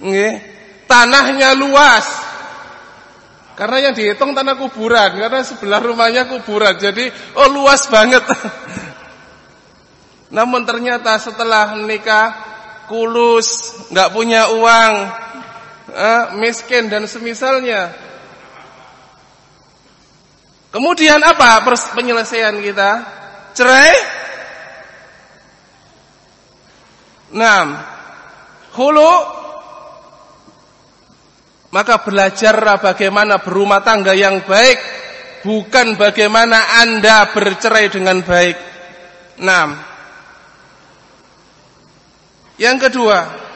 nggih. Tanahnya luas. Karena yang dihitung tanah kuburan, karena sebelah rumahnya kuburan. Jadi, oh luas banget. Namun ternyata setelah menikah kulus, nggak punya uang, eh, miskin dan semisalnya. Kemudian apa penyelesaian kita? Cerai? Nah, hulu maka belajar bagaimana berumah tangga yang baik bukan bagaimana Anda bercerai dengan baik. Nah, yang kedua,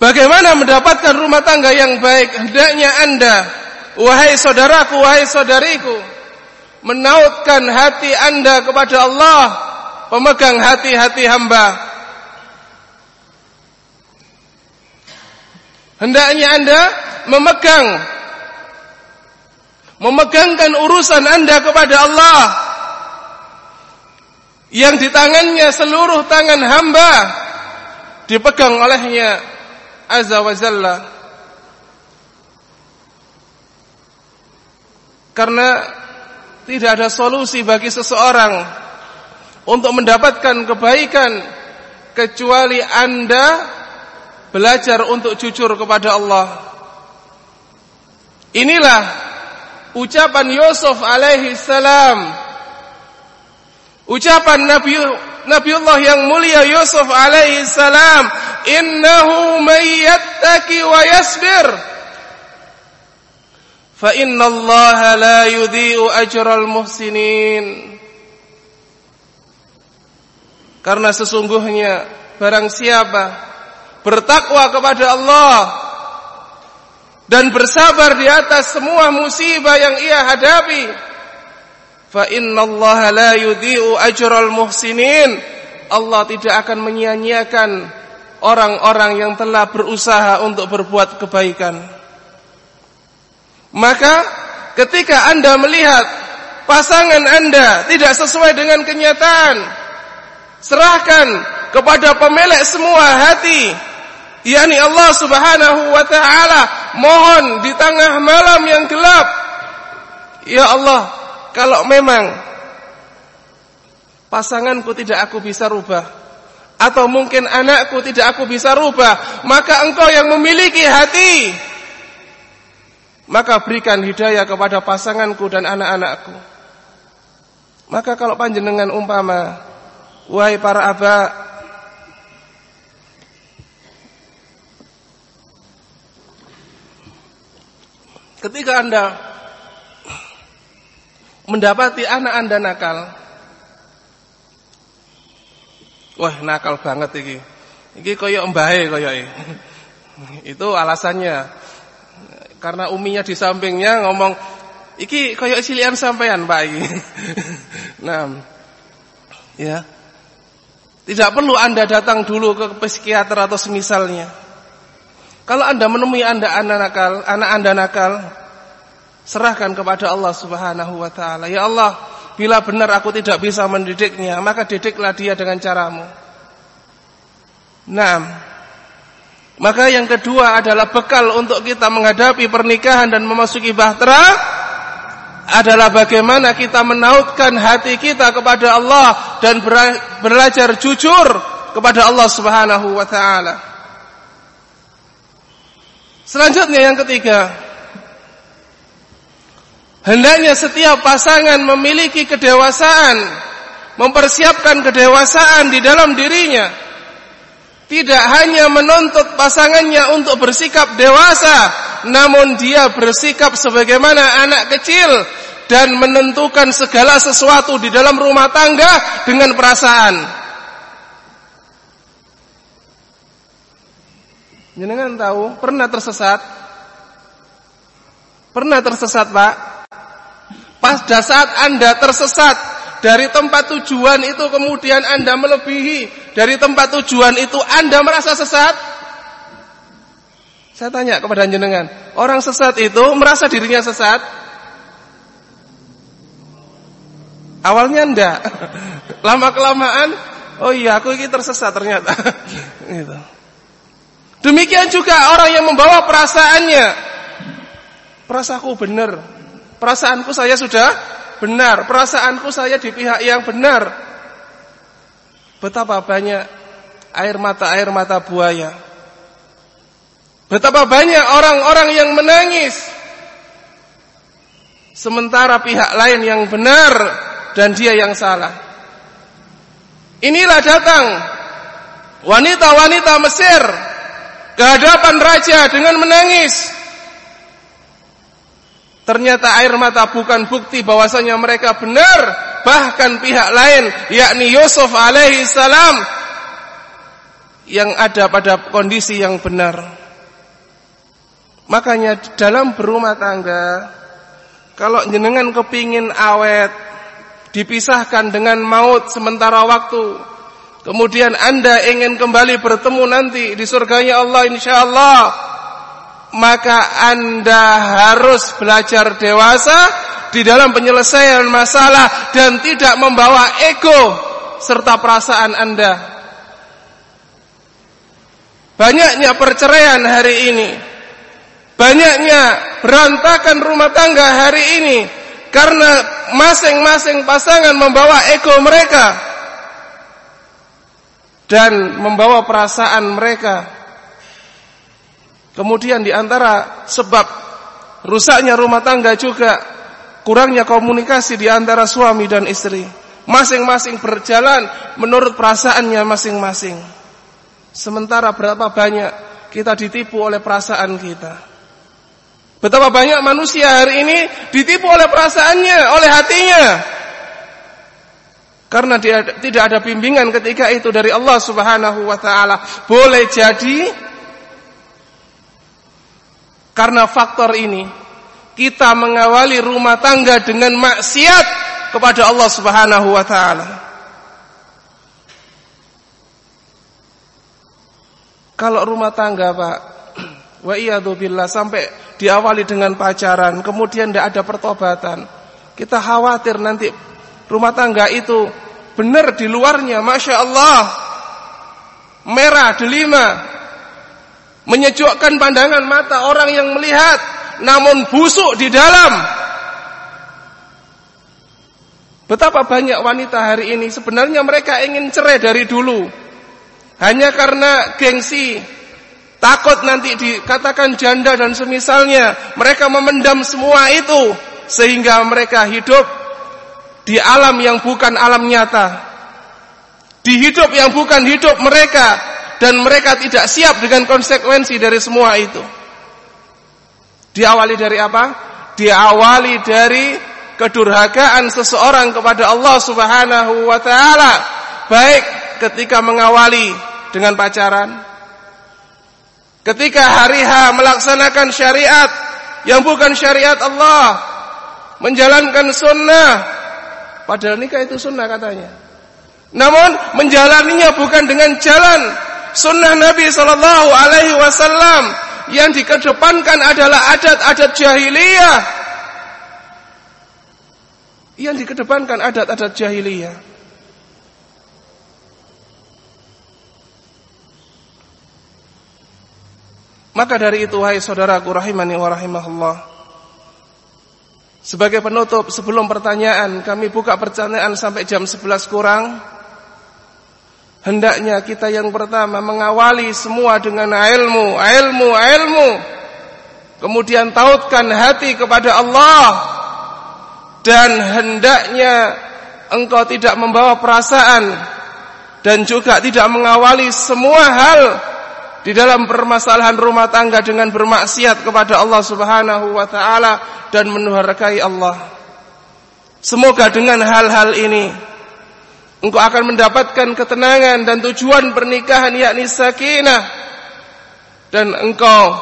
Bagaimana mendapatkan rumah tangga yang baik? Hendaknya Anda, wahai saudaraku, wahai saudariku, menautkan hati Anda kepada Allah, pemegang hati-hati hamba. Hendaknya Anda memegang memegangkan urusan Anda kepada Allah yang di tangannya seluruh tangan hamba dipegang olehnya azza wa jalla karena tidak ada solusi bagi seseorang untuk mendapatkan kebaikan kecuali Anda belajar untuk jujur kepada Allah. Inilah ucapan Yusuf alaihi salam. Ucapan Nabi Nabiullah yang mulia Yusuf alaihi salam, "Innahu may yattaqi wa yasbir" fa inna Allah la yudhi'u ajral muhsinin. Karena sesungguhnya barang siapa bertakwa kepada Allah dan bersabar di atas semua musibah yang ia hadapi. Fa innallaha la yudhi'u ajral muhsinin. Allah tidak akan menyia-nyiakan orang-orang yang telah berusaha untuk berbuat kebaikan. Maka ketika Anda melihat pasangan Anda tidak sesuai dengan kenyataan serahkan kepada pemilik semua hati yakni Allah Subhanahu wa taala mohon di tengah malam yang gelap ya Allah kalau memang pasanganku tidak aku bisa rubah atau mungkin anakku tidak aku bisa rubah maka engkau yang memiliki hati maka berikan hidayah kepada pasanganku dan anak-anakku. Maka kalau panjenengan umpama wahai para abah Ketika Anda mendapati anak Anda nakal, wah nakal banget iki. Iki koyo mbahe koyo Itu alasannya. Karena uminya di sampingnya ngomong, iki koyo silian sampean Pak iki. nah, ya. Tidak perlu Anda datang dulu ke psikiater atau semisalnya. Kalau Anda menemui Anda anak nakal, anak Anda nakal, serahkan kepada Allah Subhanahu wa taala. Ya Allah, bila benar aku tidak bisa mendidiknya, maka didiklah dia dengan caramu. Nah, maka yang kedua adalah bekal untuk kita menghadapi pernikahan dan memasuki bahtera adalah bagaimana kita menautkan hati kita kepada Allah dan belajar jujur kepada Allah Subhanahu wa taala. Selanjutnya yang ketiga, hendaknya setiap pasangan memiliki kedewasaan, mempersiapkan kedewasaan di dalam dirinya. Tidak hanya menuntut pasangannya untuk bersikap dewasa, namun dia bersikap sebagaimana anak kecil dan menentukan segala sesuatu di dalam rumah tangga dengan perasaan. Jenengan tahu pernah tersesat? Pernah tersesat, Pak? Pada saat Anda tersesat dari tempat tujuan itu kemudian Anda melebihi dari tempat tujuan itu Anda merasa sesat? Saya tanya kepada jenengan, orang sesat itu merasa dirinya sesat? Awalnya enggak. Lama kelamaan, oh iya aku ini tersesat ternyata. gitu. Demikian juga orang yang membawa perasaannya. Perasaanku benar. Perasaanku saya sudah benar. Perasaanku saya di pihak yang benar. Betapa banyak air mata-air mata buaya. Betapa banyak orang-orang yang menangis. Sementara pihak lain yang benar dan dia yang salah. Inilah datang wanita-wanita Mesir ke hadapan raja dengan menangis. Ternyata air mata bukan bukti bahwasanya mereka benar, bahkan pihak lain yakni Yusuf alaihi salam yang ada pada kondisi yang benar. Makanya dalam berumah tangga kalau jenengan kepingin awet dipisahkan dengan maut sementara waktu Kemudian anda ingin kembali bertemu nanti di surganya Allah insya Allah. maka Anda harus belajar dewasa di dalam penyelesaian masalah dan tidak membawa ego serta perasaan Anda. Banyaknya perceraian hari ini. Banyaknya berantakan rumah tangga hari ini karena masing-masing pasangan membawa ego mereka dan membawa perasaan mereka Kemudian di antara sebab rusaknya rumah tangga juga kurangnya komunikasi di antara suami dan istri. Masing-masing berjalan menurut perasaannya masing-masing. Sementara berapa banyak kita ditipu oleh perasaan kita. Betapa banyak manusia hari ini ditipu oleh perasaannya, oleh hatinya. Karena dia, tidak ada bimbingan ketika itu dari Allah Subhanahu wa taala. Boleh jadi karena faktor ini kita mengawali rumah tangga dengan maksiat kepada Allah Subhanahu wa taala. Kalau rumah tangga, Pak, wa billah sampai diawali dengan pacaran, kemudian tidak ada pertobatan. Kita khawatir nanti rumah tangga itu benar di luarnya, masya Allah, merah delima, menyejukkan pandangan mata orang yang melihat namun busuk di dalam. Betapa banyak wanita hari ini sebenarnya mereka ingin cerai dari dulu. Hanya karena gengsi takut nanti dikatakan janda dan semisalnya mereka memendam semua itu sehingga mereka hidup di alam yang bukan alam nyata di hidup yang bukan hidup mereka dan mereka tidak siap dengan konsekuensi dari semua itu. Diawali dari apa? Diawali dari kedurhakaan seseorang kepada Allah Subhanahu wa taala, baik ketika mengawali dengan pacaran, ketika hari H melaksanakan syariat yang bukan syariat Allah, menjalankan sunnah, padahal nikah itu sunnah katanya. Namun menjalaninya bukan dengan jalan sunnah Nabi Shallallahu Alaihi Wasallam yang dikedepankan adalah adat-adat jahiliyah. Yang dikedepankan adat-adat jahiliyah. Maka dari itu wahai saudaraku rahimani wa rahimahullah. Sebagai penutup sebelum pertanyaan kami buka pertanyaan sampai jam 11 kurang. Hendaknya kita yang pertama mengawali semua dengan ilmu, ilmu, ilmu. Kemudian tautkan hati kepada Allah. Dan hendaknya engkau tidak membawa perasaan dan juga tidak mengawali semua hal di dalam permasalahan rumah tangga dengan bermaksiat kepada Allah Subhanahu wa taala dan menuharkai Allah. Semoga dengan hal-hal ini engkau akan mendapatkan ketenangan dan tujuan pernikahan yakni sakinah dan engkau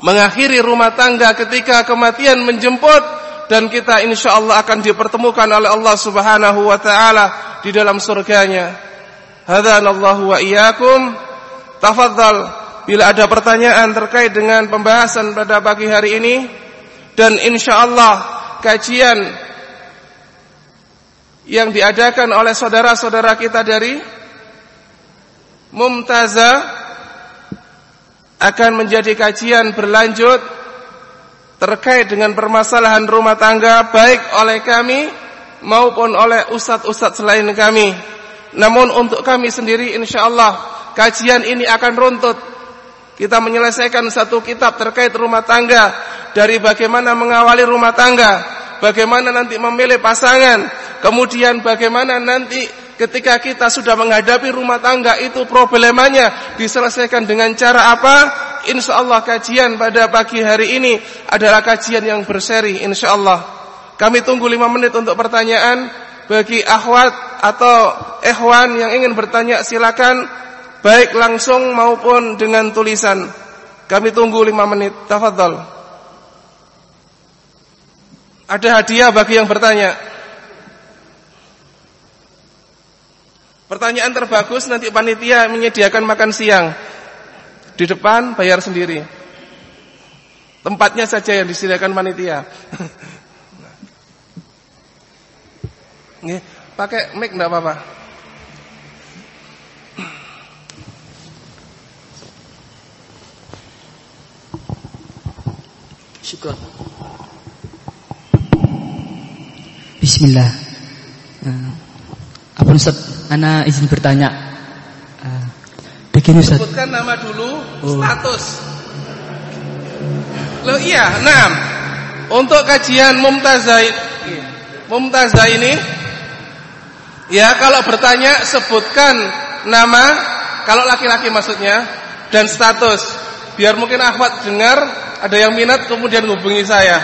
mengakhiri rumah tangga ketika kematian menjemput dan kita insya Allah akan dipertemukan oleh Allah Subhanahu wa taala di dalam surganya. Hadanallahu wa iyyakum. Tafadhal bila ada pertanyaan terkait dengan pembahasan pada pagi hari ini dan insya Allah kajian yang diadakan oleh saudara-saudara kita dari Mumtaza akan menjadi kajian berlanjut terkait dengan permasalahan rumah tangga baik oleh kami maupun oleh ustadz-ustadz selain kami. Namun untuk kami sendiri insyaallah kajian ini akan runtut. Kita menyelesaikan satu kitab terkait rumah tangga dari bagaimana mengawali rumah tangga, bagaimana nanti memilih pasangan, Kemudian bagaimana nanti ketika kita sudah menghadapi rumah tangga itu problemanya diselesaikan dengan cara apa? Insya Allah kajian pada pagi hari ini adalah kajian yang berseri insya Allah. Kami tunggu lima menit untuk pertanyaan bagi akhwat atau ehwan yang ingin bertanya silakan baik langsung maupun dengan tulisan. Kami tunggu lima menit. Tafadhol. Ada hadiah bagi yang bertanya. Pertanyaan terbagus nanti panitia menyediakan makan siang. Di depan bayar sendiri. Tempatnya saja yang disediakan panitia. Nggih, pakai mic enggak apa-apa. Syukur. Bismillah. Uh, apa Ustaz? Ana izin bertanya. Uh, begini Ustaz. Sebutkan nama dulu, oh. status. Loh iya, enam. Untuk kajian Mumtazah Mumtazah ini ya kalau bertanya sebutkan nama kalau laki-laki maksudnya dan status biar mungkin akhwat dengar ada yang minat kemudian hubungi saya.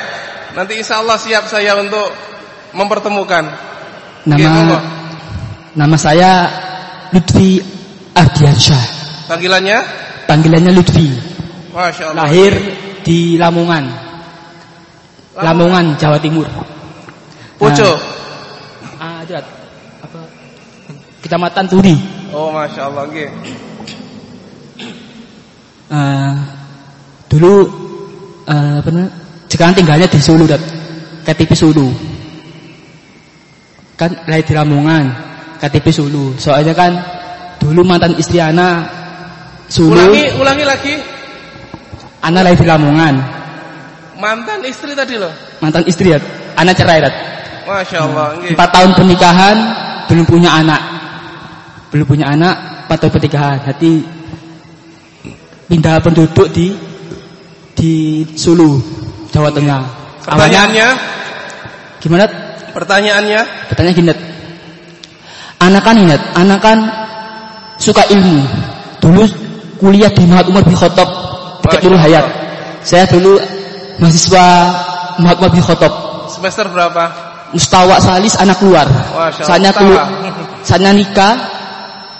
Nanti insya Allah siap saya untuk mempertemukan. Nama nama saya Lutfi Ardiansyah. Panggilannya? Panggilannya Lutfi. Masya Allah. Lahir di Lamongan. Lamongan, Lamongan Jawa Timur. Pucuk. Nah, ah, apa? Kecamatan Turi. Oh, masya Allah, okay. Uh, dulu uh, apa namanya? Sekarang tinggalnya di Sulu, dat. KTP Sulu. Kan lahir di Lamongan, KTP Sulu. Soalnya kan dulu mantan istri Ana Sulu. Ulangi, ulangi lagi. Ana lahir di Lamongan. Mantan istri tadi loh. Mantan istri ya. Ana cerai, dat. Masya Allah. Hmm. Empat tahun pernikahan, belum punya anak. Belum punya anak, empat tahun pernikahan. Hati pindah penduduk di di Sulu, Jawa Tengah. Pertanyaannya? Gimana? Pertanyaannya? Pertanyaan gini. Anak kan ingat, anak kan suka ilmu. Dulu kuliah di Mahat Umar bin Khattab dekat Nurul Hayat. Saya dulu mahasiswa Mahat Umar bin Khattab. Semester berapa? Mustawa salis anak keluar. Saya keluar. Saya nikah,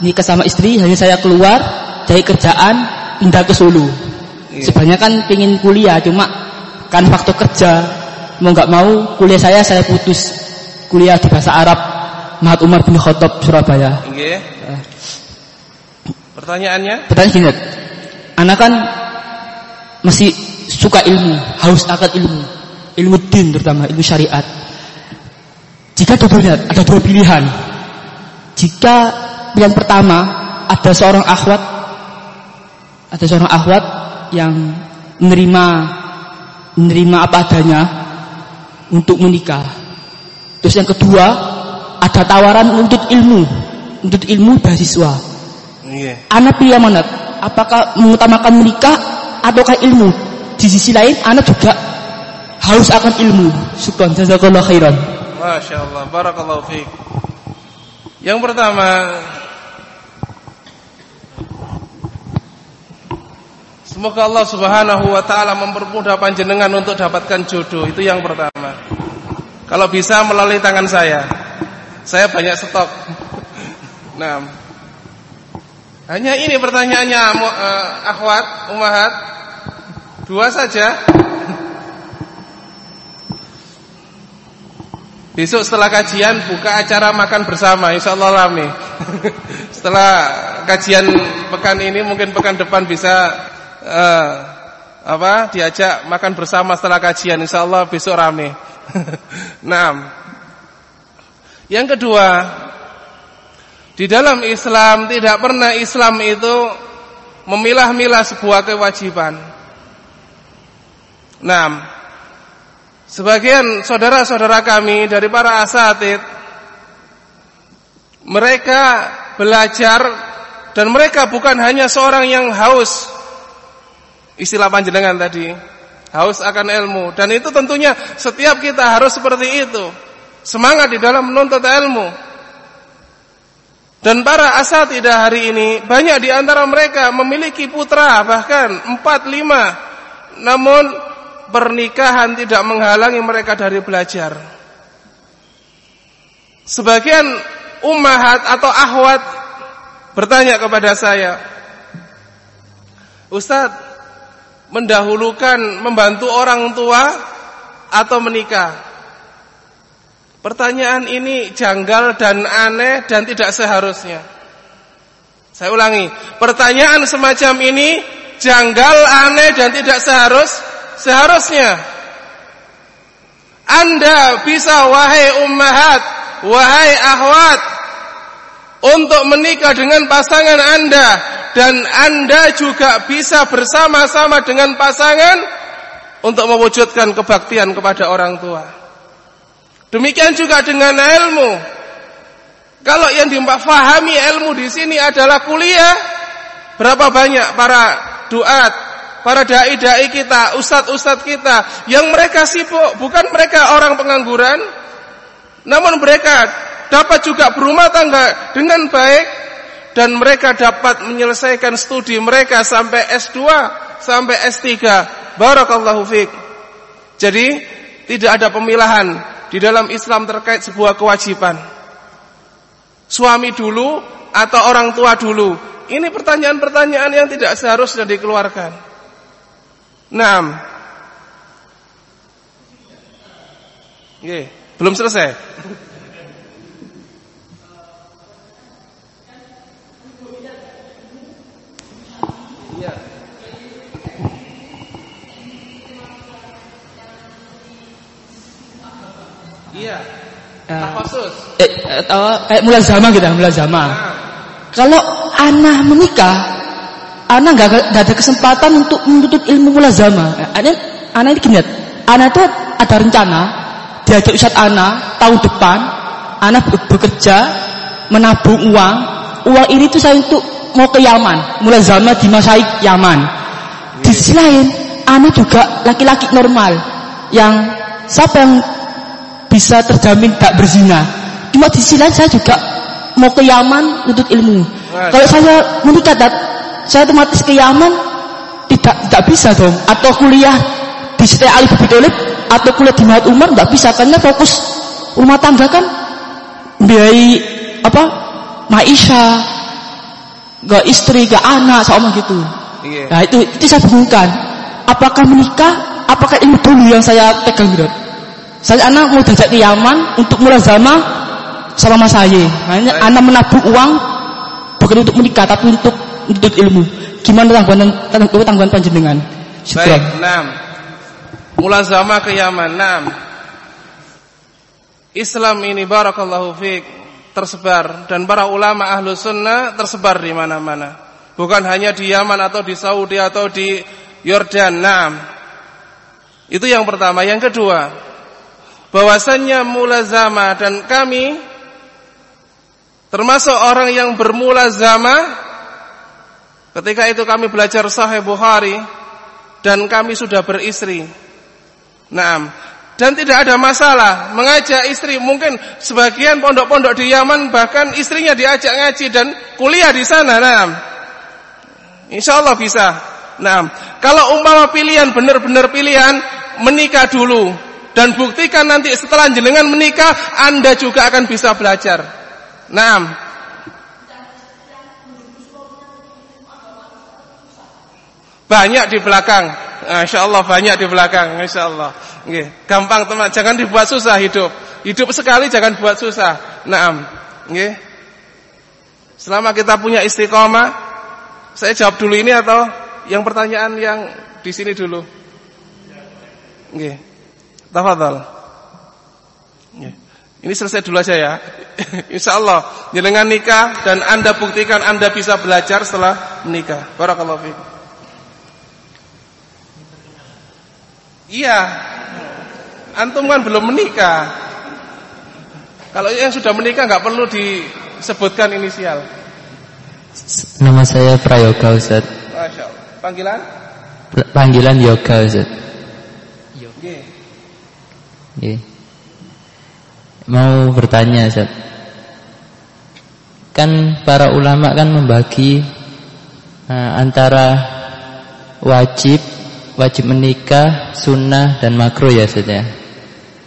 nikah sama istri, hanya saya keluar dari kerjaan pindah ke Solo. Iya. Sebenarnya kan pengen kuliah cuma kan faktor kerja mau nggak mau kuliah saya saya putus kuliah di bahasa Arab Mahat Umar bin Khattab Surabaya. Okay. Eh. Pertanyaannya? Pertanyaan gini, anak kan masih suka ilmu, haus akan ilmu, ilmu din terutama ilmu syariat. Jika dua ada dua pilihan. Jika pilihan pertama ada seorang akhwat, ada seorang akhwat yang menerima menerima apa adanya untuk menikah. Terus yang kedua ada tawaran untuk ilmu, untuk ilmu beasiswa. Yeah. Anak pilih mana? Apakah mengutamakan menikah ataukah ilmu? Di sisi lain, anak juga harus akan ilmu. Syukran, jazakallah khairan. Masya Allah, barakallahu fiik. Yang pertama, Semoga Allah Subhanahu wa taala mempermudah panjenengan untuk dapatkan jodoh. Itu yang pertama. Kalau bisa melalui tangan saya. Saya banyak stok. Nah. Hanya ini pertanyaannya uh, akhwat, umahat. Dua saja. Besok setelah kajian buka acara makan bersama Insya Allah rame Setelah kajian pekan ini mungkin pekan depan bisa uh, apa diajak makan bersama setelah kajian insyaallah besok rame. nah, yang kedua, di dalam Islam tidak pernah Islam itu memilah-milah sebuah kewajiban. Nah, sebagian saudara-saudara kami dari para asatid mereka belajar dan mereka bukan hanya seorang yang haus istilah panjenengan tadi. Haus akan ilmu. Dan itu tentunya setiap kita harus seperti itu. Semangat di dalam menuntut ilmu. Dan para asatidah hari ini banyak di antara mereka memiliki putra bahkan empat lima. Namun pernikahan tidak menghalangi mereka dari belajar. Sebagian ummahat atau ahwat bertanya kepada saya Ustadz mendahulukan membantu orang tua atau menikah? Pertanyaan ini janggal dan aneh dan tidak seharusnya. Saya ulangi, pertanyaan semacam ini janggal, aneh dan tidak seharus seharusnya. Anda bisa wahai ummahat, wahai ahwat untuk menikah dengan pasangan Anda dan Anda juga bisa bersama-sama dengan pasangan untuk mewujudkan kebaktian kepada orang tua. Demikian juga dengan ilmu. Kalau yang dipahami ilmu di sini adalah kuliah, berapa banyak para duat, para dai-dai kita, ustadz-ustadz kita yang mereka sibuk, bukan mereka orang pengangguran, namun mereka dapat juga berumah tangga dengan baik dan mereka dapat menyelesaikan studi mereka sampai S2, sampai S3. Barakallahu fiik. Jadi tidak ada pemilahan di dalam Islam terkait sebuah kewajiban. Suami dulu atau orang tua dulu. Ini pertanyaan-pertanyaan yang tidak seharusnya dikeluarkan. Oke, belum selesai. Iya. Iya. Ya. Tafasus. Eh, eh, kayak mulai zaman gitu, mulai zaman. Nah, Kalau anak menikah, anak nggak ada kesempatan untuk menuntut ilmu mulazama. Anak anak ini gini, anak itu ada rencana diajak Ustaz anak tahun depan, anak be- bekerja menabung uang, uang ini tuh saya untuk mau ke Yaman, mulazama di masa Yaman. Di sisi lain, anak juga laki-laki normal yang siapa yang bisa terjamin tak berzina. Cuma di sisi lain saya juga mau ke Yaman nuntut ilmu. Masya Kalau saya menikah saya otomatis ke Yaman tidak tidak bisa dong. Atau kuliah di Siti Ali bin Thalib atau kuliah di Mahat Umar nggak bisa karena fokus rumah tangga kan biayai apa maisha gak istri gak anak sama gitu Iya. nah itu itu saya bingungkan apakah menikah apakah ilmu dulu yang saya pegang gitu saya anak mau diajak ke Yaman untuk mulazama sama mas saya Baik. anak menabung uang bukan untuk menikah tapi untuk untuk ilmu gimana tanggapan tanggapan tanggapan panjenengan Syukran. Baik, enam. Mulazama ke Yaman, enam. Islam ini barakallahu fiik tersebar dan para ulama ahlu sunnah tersebar di mana-mana. Bukan hanya di Yaman atau di Saudi atau di Yordan. Enam. Itu yang pertama. Yang kedua, bahwasannya mulazama dan kami termasuk orang yang bermulazama ketika itu kami belajar Sahih Bukhari dan kami sudah beristri. Naam. Dan tidak ada masalah mengajak istri. Mungkin sebagian pondok-pondok di Yaman bahkan istrinya diajak ngaji dan kuliah di sana. Naam. Insya Allah bisa. Naam. Kalau umpama pilihan benar-benar pilihan menikah dulu dan buktikan nanti setelah jenengan menikah Anda juga akan bisa belajar. Naam. Banyak di belakang. Masya Allah banyak di belakang. Masya Allah. Nggih. Gampang teman. Jangan dibuat susah hidup. Hidup sekali jangan buat susah. Naam. Nggih. Selama kita punya istiqomah. Saya jawab dulu ini atau yang pertanyaan yang di sini dulu. Nggih. Tafadhal. Nggih. Ini selesai dulu aja ya. Insya Allah jenengan nikah dan anda buktikan anda bisa belajar setelah menikah. Barakallahu fiik. Iya. Antum kan belum menikah. Kalau yang sudah menikah nggak perlu disebutkan inisial. Nama saya Prayoga Ustaz Masya Allah. Panggilan? Panggilan Yoga Ustaz Nggih. Oke. Mau bertanya Ustaz Kan para ulama kan membagi eh, Antara Wajib Wajib menikah Sunnah dan makruh ya Ustaz ya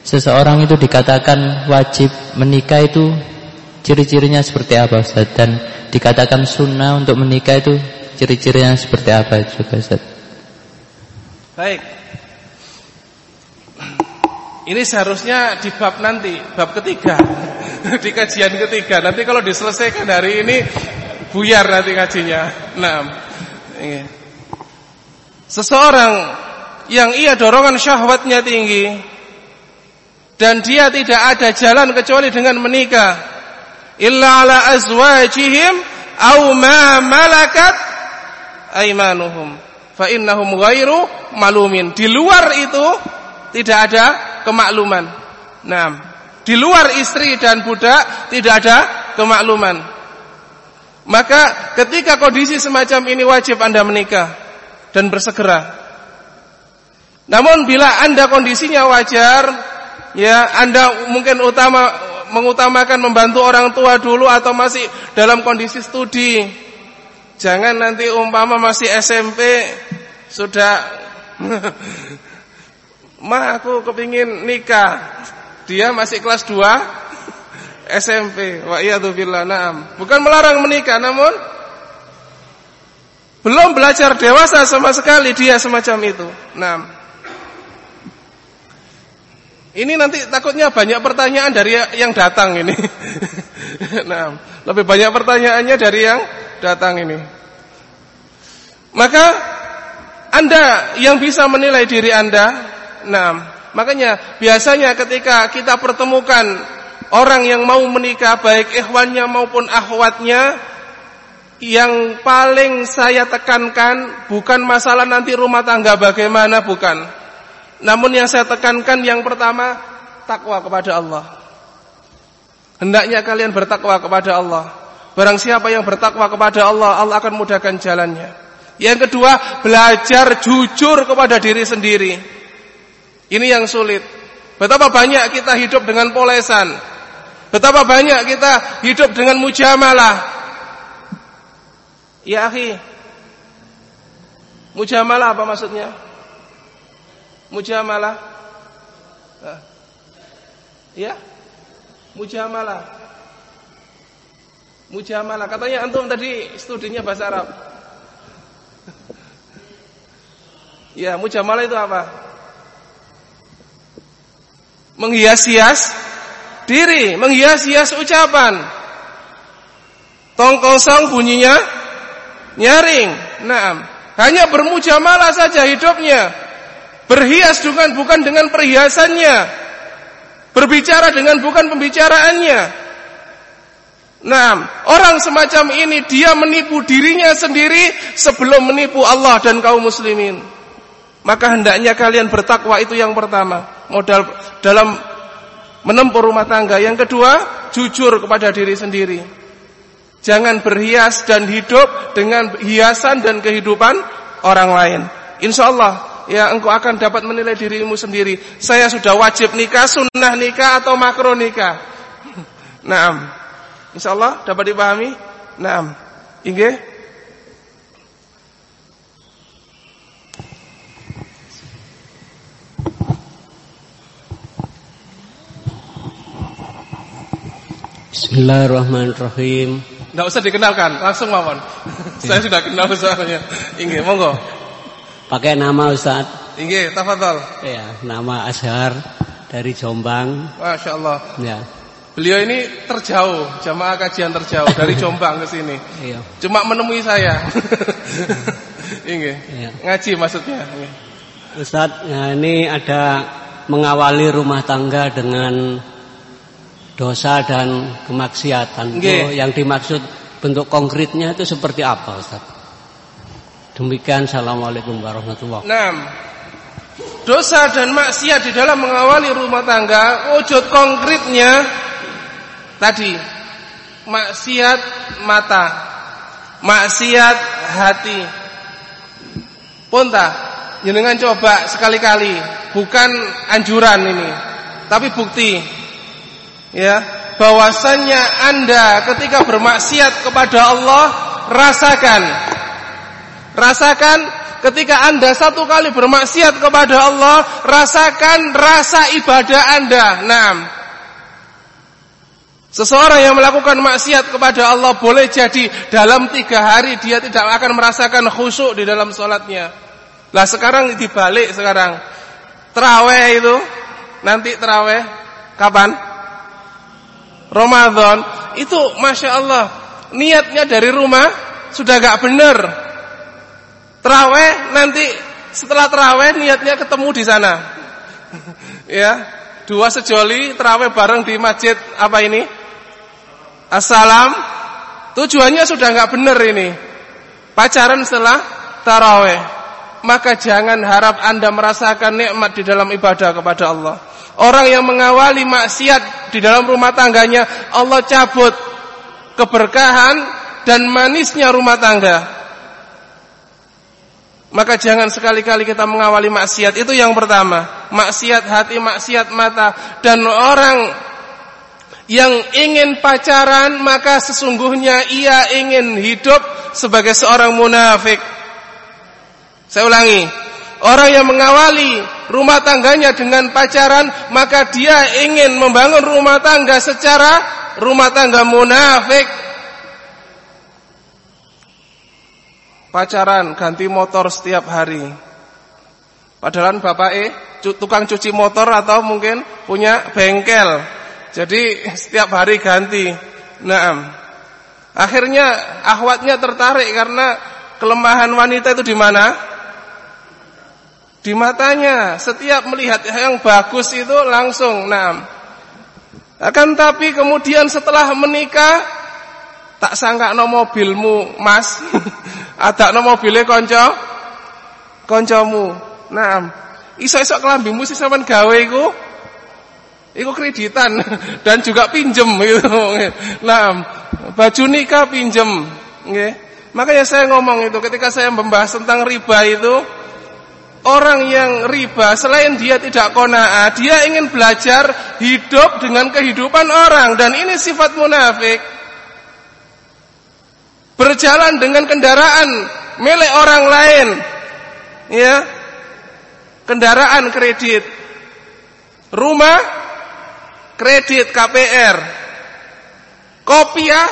Seseorang itu dikatakan Wajib menikah itu Ciri-cirinya seperti apa Ustaz Dan dikatakan sunnah untuk menikah itu Ciri-cirinya seperti apa juga Ustaz Baik. Ini seharusnya di bab nanti, bab ketiga. di kajian ketiga. Nanti kalau diselesaikan hari ini buyar nanti kajinya. Nah, ini. Seseorang yang ia dorongan syahwatnya tinggi dan dia tidak ada jalan kecuali dengan menikah illa ala azwajihim au ma malakat aimanuhum fa innahum ghairu malumin. Di luar itu tidak ada kemakluman. Nah di luar istri dan budak tidak ada kemakluman. Maka ketika kondisi semacam ini wajib Anda menikah dan bersegera. Namun bila Anda kondisinya wajar, ya Anda mungkin utama mengutamakan membantu orang tua dulu atau masih dalam kondisi studi. Jangan nanti umpama masih SMP sudah Ma aku kepingin nikah. Dia masih kelas 2 SMP. Wa iyadzubillah. Naam. Bukan melarang menikah namun belum belajar dewasa sama sekali dia semacam itu. Nah, ini nanti takutnya banyak pertanyaan dari yang datang ini. nah, lebih banyak pertanyaannya dari yang datang ini. Maka Anda yang bisa menilai diri Anda, nah, makanya biasanya ketika kita pertemukan orang yang mau menikah baik ikhwannya maupun akhwatnya, yang paling saya tekankan bukan masalah nanti rumah tangga bagaimana bukan. Namun yang saya tekankan yang pertama takwa kepada Allah. Hendaknya kalian bertakwa kepada Allah. Barang siapa yang bertakwa kepada Allah, Allah akan mudahkan jalannya. Yang kedua, belajar jujur kepada diri sendiri. Ini yang sulit. Betapa banyak kita hidup dengan polesan. Betapa banyak kita hidup dengan mujamalah. Ya akhi. Mujamalah apa maksudnya? Mujamalah. Ya. Mujamalah. Mujamalah. Katanya antum tadi studinya bahasa Arab. Ya, mujamalah itu apa? Menghias-hias diri, menghias-hias ucapan. Tong kosong bunyinya nyaring. Naam. Hanya bermujamalah saja hidupnya. Berhias dengan bukan dengan perhiasannya. Berbicara dengan bukan pembicaraannya. Nah, orang semacam ini dia menipu dirinya sendiri sebelum menipu Allah dan kaum muslimin. Maka hendaknya kalian bertakwa itu yang pertama, modal dalam menempuh rumah tangga. Yang kedua, jujur kepada diri sendiri. Jangan berhias dan hidup dengan hiasan dan kehidupan orang lain. Insya Allah ya engkau akan dapat menilai dirimu sendiri. Saya sudah wajib nikah, sunnah nikah atau makro nikah. Naam. Insya Allah dapat dipahami? Naam. Inge? Bismillahirrahmanirrahim. Tidak usah dikenalkan, langsung mawon. Saya sudah kenal soalnya. Inge, monggo. Pakai nama Ustaz. Inge, tafadhol. Ya, nama Azhar dari Jombang. Masya Allah. Ya. Beliau ini terjauh, jamaah kajian terjauh dari Jombang ke sini. Iya. Cuma menemui saya. Inge, iya. ngaji maksudnya. Ustaz, ya ini ada mengawali rumah tangga dengan dosa dan kemaksiatan itu yang dimaksud bentuk konkretnya itu seperti apa Ustaz? Demikian Assalamualaikum warahmatullahi wabarakatuh. Nah, dosa dan maksiat di dalam mengawali rumah tangga wujud konkretnya tadi maksiat mata, maksiat hati. Ponta, jenengan coba sekali-kali, bukan anjuran ini, tapi bukti ya bahwasannya Anda ketika bermaksiat kepada Allah rasakan rasakan ketika Anda satu kali bermaksiat kepada Allah rasakan rasa ibadah Anda nah Seseorang yang melakukan maksiat kepada Allah boleh jadi dalam tiga hari dia tidak akan merasakan khusyuk di dalam sholatnya. Lah sekarang dibalik sekarang. Terawih itu nanti terawih kapan? Ramadan itu masya Allah niatnya dari rumah sudah gak benar. Teraweh nanti setelah terawih niatnya ketemu di sana. ya, dua sejoli terawih bareng di masjid apa ini? Assalam. Tujuannya sudah nggak benar ini. Pacaran setelah tarawih. Maka jangan harap Anda merasakan nikmat di dalam ibadah kepada Allah. Orang yang mengawali maksiat di dalam rumah tangganya, Allah cabut keberkahan dan manisnya rumah tangga. Maka jangan sekali-kali kita mengawali maksiat. Itu yang pertama. Maksiat hati, maksiat mata. Dan orang yang ingin pacaran, maka sesungguhnya ia ingin hidup sebagai seorang munafik. Saya ulangi. Orang yang mengawali rumah tangganya dengan pacaran, maka dia ingin membangun rumah tangga secara rumah tangga munafik. pacaran ganti motor setiap hari. Padahal bapak eh tukang cuci motor atau mungkin punya bengkel. Jadi setiap hari ganti. Nah, akhirnya ahwatnya tertarik karena kelemahan wanita itu di mana? Di matanya. Setiap melihat yang bagus itu langsung. Nah, akan tapi kemudian setelah menikah tak sangka no mobilmu, Mas. Ada no mobilnya konco koncomu. Nah, iso-iso kelambimu sih sampean gawe iku iku kreditan dan juga pinjem gitu. Nah, baju nikah pinjem. Makanya saya ngomong itu ketika saya membahas tentang riba itu Orang yang riba selain dia tidak kona'ah Dia ingin belajar hidup dengan kehidupan orang Dan ini sifat munafik. Berjalan dengan kendaraan milik orang lain ya. Kendaraan kredit. Rumah kredit KPR kopiah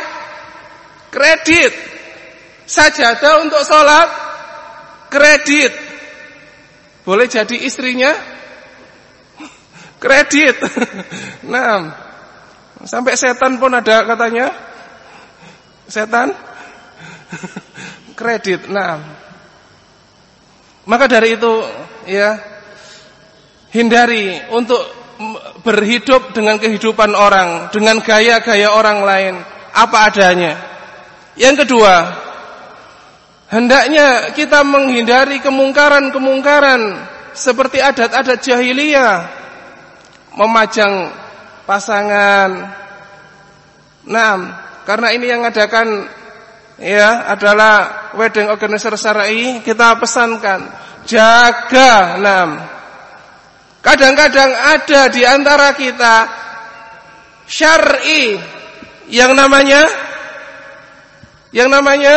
kredit. Sajadah untuk sholat kredit boleh jadi istrinya kredit nah sampai setan pun ada katanya setan kredit. Nah, maka dari itu ya hindari untuk berhidup dengan kehidupan orang, dengan gaya-gaya orang lain, apa adanya. Yang kedua, hendaknya kita menghindari kemungkaran-kemungkaran seperti adat-adat jahiliyah, memajang pasangan. Nah, karena ini yang adakan ya adalah wedding organizer syar'i kita pesankan jaga enam kadang-kadang ada di antara kita syar'i yang namanya? Yang namanya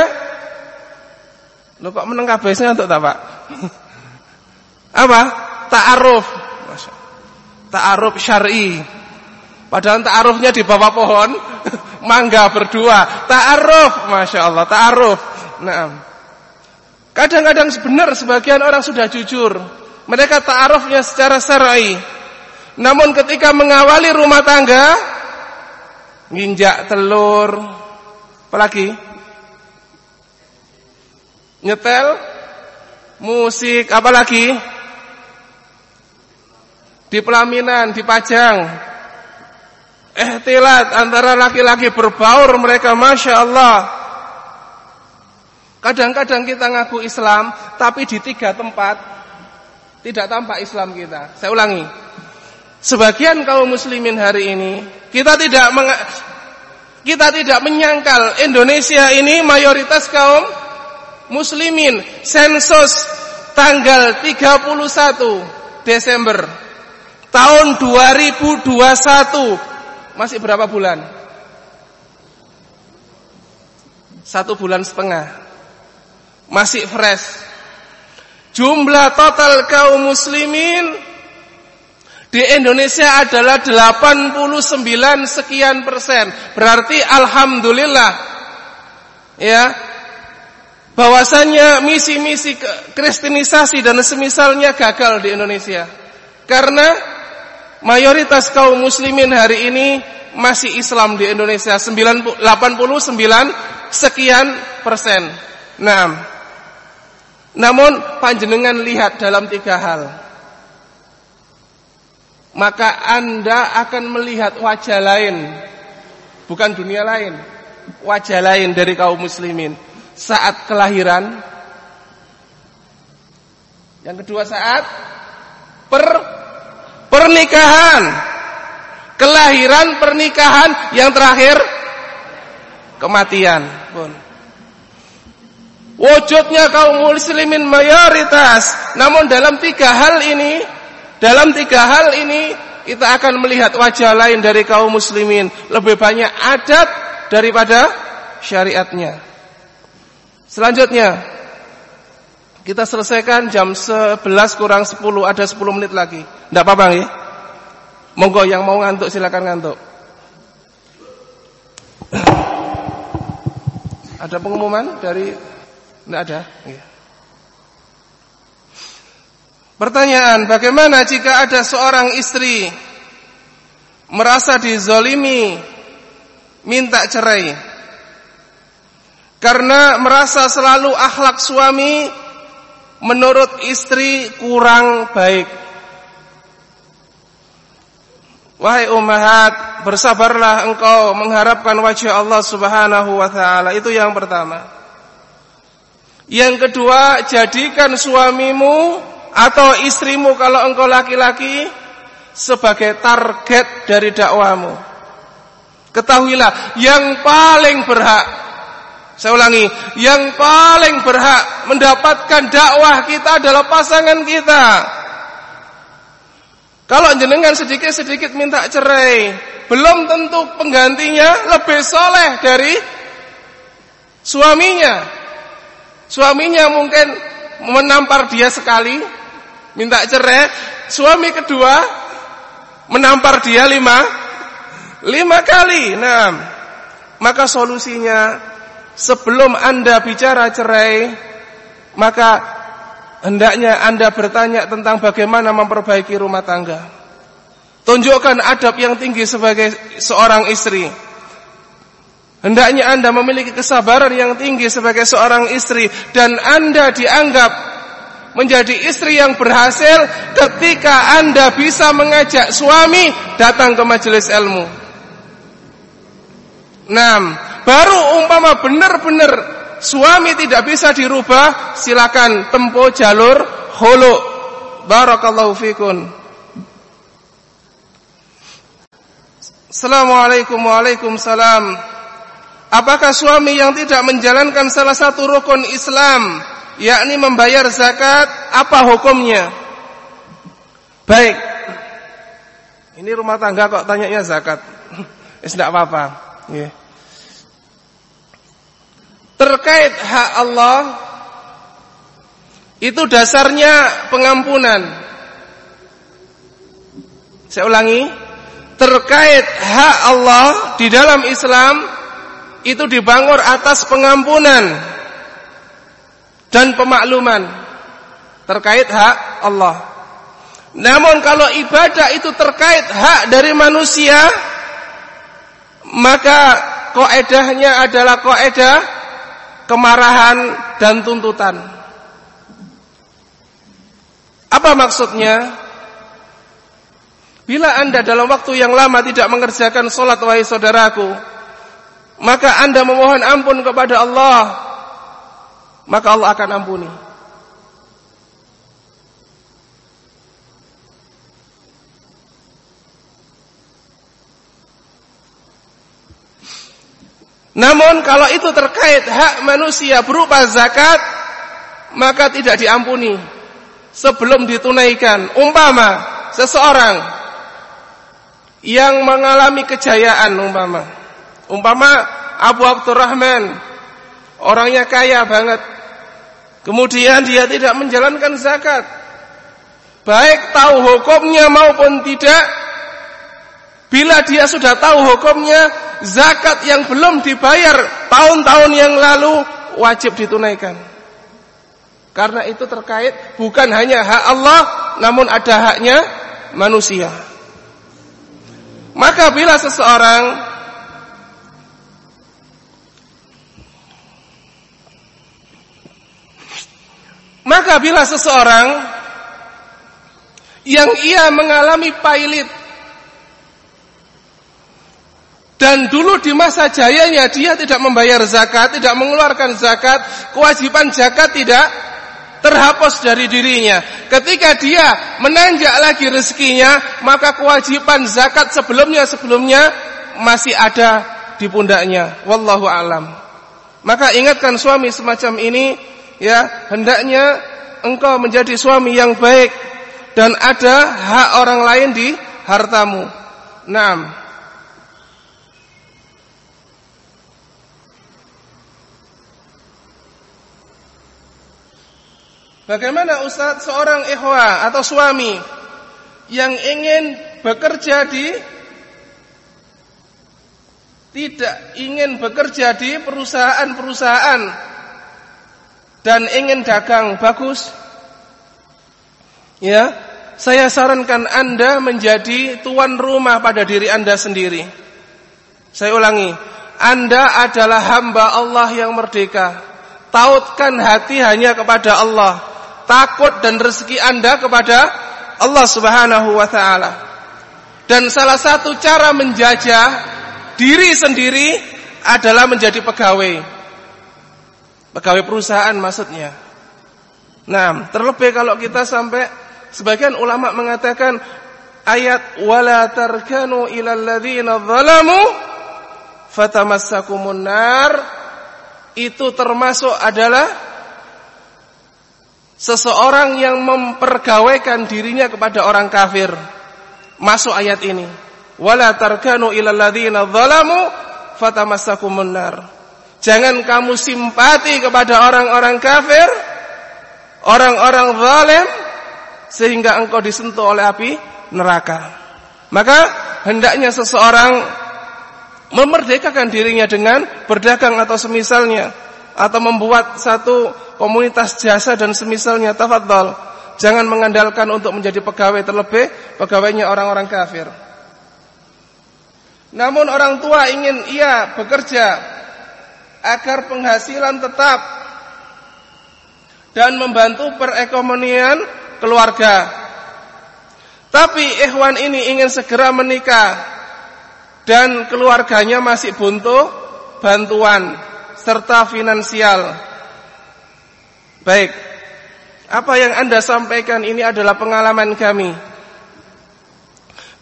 lo kok meneng kabehnya untuk tak Pak? Apa? Ta'aruf. Ta'aruf syar'i. Padahal ta'arufnya di bawah pohon mangga berdua, ta'aruf, masya Allah, ta'aruf. Nah, kadang-kadang benar sebagian orang sudah jujur, mereka ta'arufnya secara syar'i. Namun ketika mengawali rumah tangga, nginjak telur, apalagi nyetel, musik, apalagi? Di pelaminan, dipajang, Ehtilat antara laki-laki berbaur mereka Masya Allah. Kadang-kadang kita ngaku Islam Tapi di tiga tempat Tidak tampak Islam kita. Saya ulangi. Sebagian kaum muslimin hari ini Kita tidak kita tidak menyangkal Indonesia ini mayoritas kaum muslimin sensus tanggal 31 Desember tahun 2021 masih berapa bulan? Satu bulan setengah. Masih fresh. Jumlah total kaum muslimin di Indonesia adalah 89 sekian persen. Berarti alhamdulillah ya bahwasanya misi-misi kristenisasi dan semisalnya gagal di Indonesia. Karena mayoritas kaum muslimin hari ini masih Islam di Indonesia 89 sekian persen. Nah, Namun panjenengan lihat dalam tiga hal. Maka Anda akan melihat wajah lain. Bukan dunia lain. Wajah lain dari kaum muslimin. Saat kelahiran. Yang kedua saat per pernikahan. Kelahiran, pernikahan, yang terakhir kematian. Pun. Wujudnya kaum muslimin mayoritas. Namun dalam tiga hal ini, dalam tiga hal ini kita akan melihat wajah lain dari kaum muslimin. Lebih banyak adat daripada syariatnya. Selanjutnya, kita selesaikan jam 11 kurang 10, ada 10 menit lagi. Tidak apa-apa ya? Monggo yang mau ngantuk silakan ngantuk. Ada pengumuman dari tidak ada? Ya. Pertanyaan, bagaimana jika ada seorang istri merasa dizolimi, minta cerai? Karena merasa selalu akhlak suami menurut istri kurang baik. Wahai ummahat, bersabarlah engkau mengharapkan wajah Allah Subhanahu wa taala. Itu yang pertama. Yang kedua, jadikan suamimu atau istrimu kalau engkau laki-laki sebagai target dari dakwamu. Ketahuilah, yang paling berhak saya ulangi, yang paling berhak mendapatkan dakwah kita adalah pasangan kita. Kalau jenengan sedikit-sedikit minta cerai, belum tentu penggantinya lebih soleh dari suaminya. Suaminya mungkin menampar dia sekali, minta cerai. Suami kedua menampar dia lima, lima kali. Nah, maka solusinya sebelum anda bicara cerai, maka hendaknya anda bertanya tentang bagaimana memperbaiki rumah tangga. Tunjukkan adab yang tinggi sebagai seorang istri. Hendaknya Anda memiliki kesabaran yang tinggi sebagai seorang istri dan Anda dianggap menjadi istri yang berhasil ketika Anda bisa mengajak suami datang ke majelis ilmu. 6. Baru umpama benar-benar suami tidak bisa dirubah, silakan tempuh jalur hulu. Barakallahu fikun. Assalamualaikum Waalaikumsalam. Apakah suami yang tidak menjalankan salah satu rukun Islam, yakni membayar zakat, apa hukumnya? Baik. Ini rumah tangga kok tanyanya zakat. Tidak apa-apa. Yeah. Terkait hak Allah, itu dasarnya pengampunan. Saya ulangi, terkait hak Allah di dalam Islam itu dibangun atas pengampunan dan pemakluman terkait hak Allah. Namun kalau ibadah itu terkait hak dari manusia, maka koedahnya adalah koedah kemarahan dan tuntutan. Apa maksudnya? Bila anda dalam waktu yang lama tidak mengerjakan sholat wahai saudaraku, maka Anda memohon ampun kepada Allah, maka Allah akan ampuni. Namun kalau itu terkait hak manusia berupa zakat, maka tidak diampuni sebelum ditunaikan. Umpama seseorang yang mengalami kejayaan umpama Umpama Abu Abdurrahman orangnya kaya banget. Kemudian dia tidak menjalankan zakat. Baik tahu hukumnya maupun tidak. Bila dia sudah tahu hukumnya, zakat yang belum dibayar tahun-tahun yang lalu wajib ditunaikan. Karena itu terkait bukan hanya hak Allah, namun ada haknya manusia. Maka bila seseorang apabila seseorang yang ia mengalami pailit dan dulu di masa jayanya dia tidak membayar zakat, tidak mengeluarkan zakat, kewajiban zakat tidak terhapus dari dirinya. Ketika dia menanjak lagi rezekinya, maka kewajiban zakat sebelumnya-sebelumnya masih ada di pundaknya. Wallahu alam. Maka ingatkan suami semacam ini, ya, hendaknya engkau menjadi suami yang baik dan ada hak orang lain di hartamu. Naam. Bagaimana Ustaz seorang ikhwa atau suami yang ingin bekerja di tidak ingin bekerja di perusahaan-perusahaan dan ingin dagang bagus? Ya saya sarankan Anda menjadi tuan rumah pada diri Anda sendiri. Saya ulangi Anda adalah hamba Allah yang merdeka. Tautkan hati hanya kepada Allah takut dan rezeki Anda kepada Allah Subhanahu wa taala. Dan salah satu cara menjajah diri sendiri adalah menjadi pegawai. Pegawai perusahaan maksudnya. Nah, terlebih kalau kita sampai sebagian ulama mengatakan ayat wala tarkanu ilal ladzina zalamu fatamassakumun nar itu termasuk adalah Seseorang yang mempergawaikan dirinya kepada orang kafir masuk ayat ini. Wala tarkanu ilal ladzina. Jangan kamu simpati kepada orang-orang kafir, orang-orang zalim sehingga engkau disentuh oleh api neraka. Maka hendaknya seseorang memerdekakan dirinya dengan berdagang atau semisalnya atau membuat satu komunitas jasa dan semisalnya tafadhol. Jangan mengandalkan untuk menjadi pegawai terlebih pegawainya orang-orang kafir. Namun orang tua ingin ia bekerja agar penghasilan tetap dan membantu perekonomian keluarga. Tapi ikhwan ini ingin segera menikah dan keluarganya masih buntu bantuan serta finansial. Baik. Apa yang Anda sampaikan ini adalah pengalaman kami.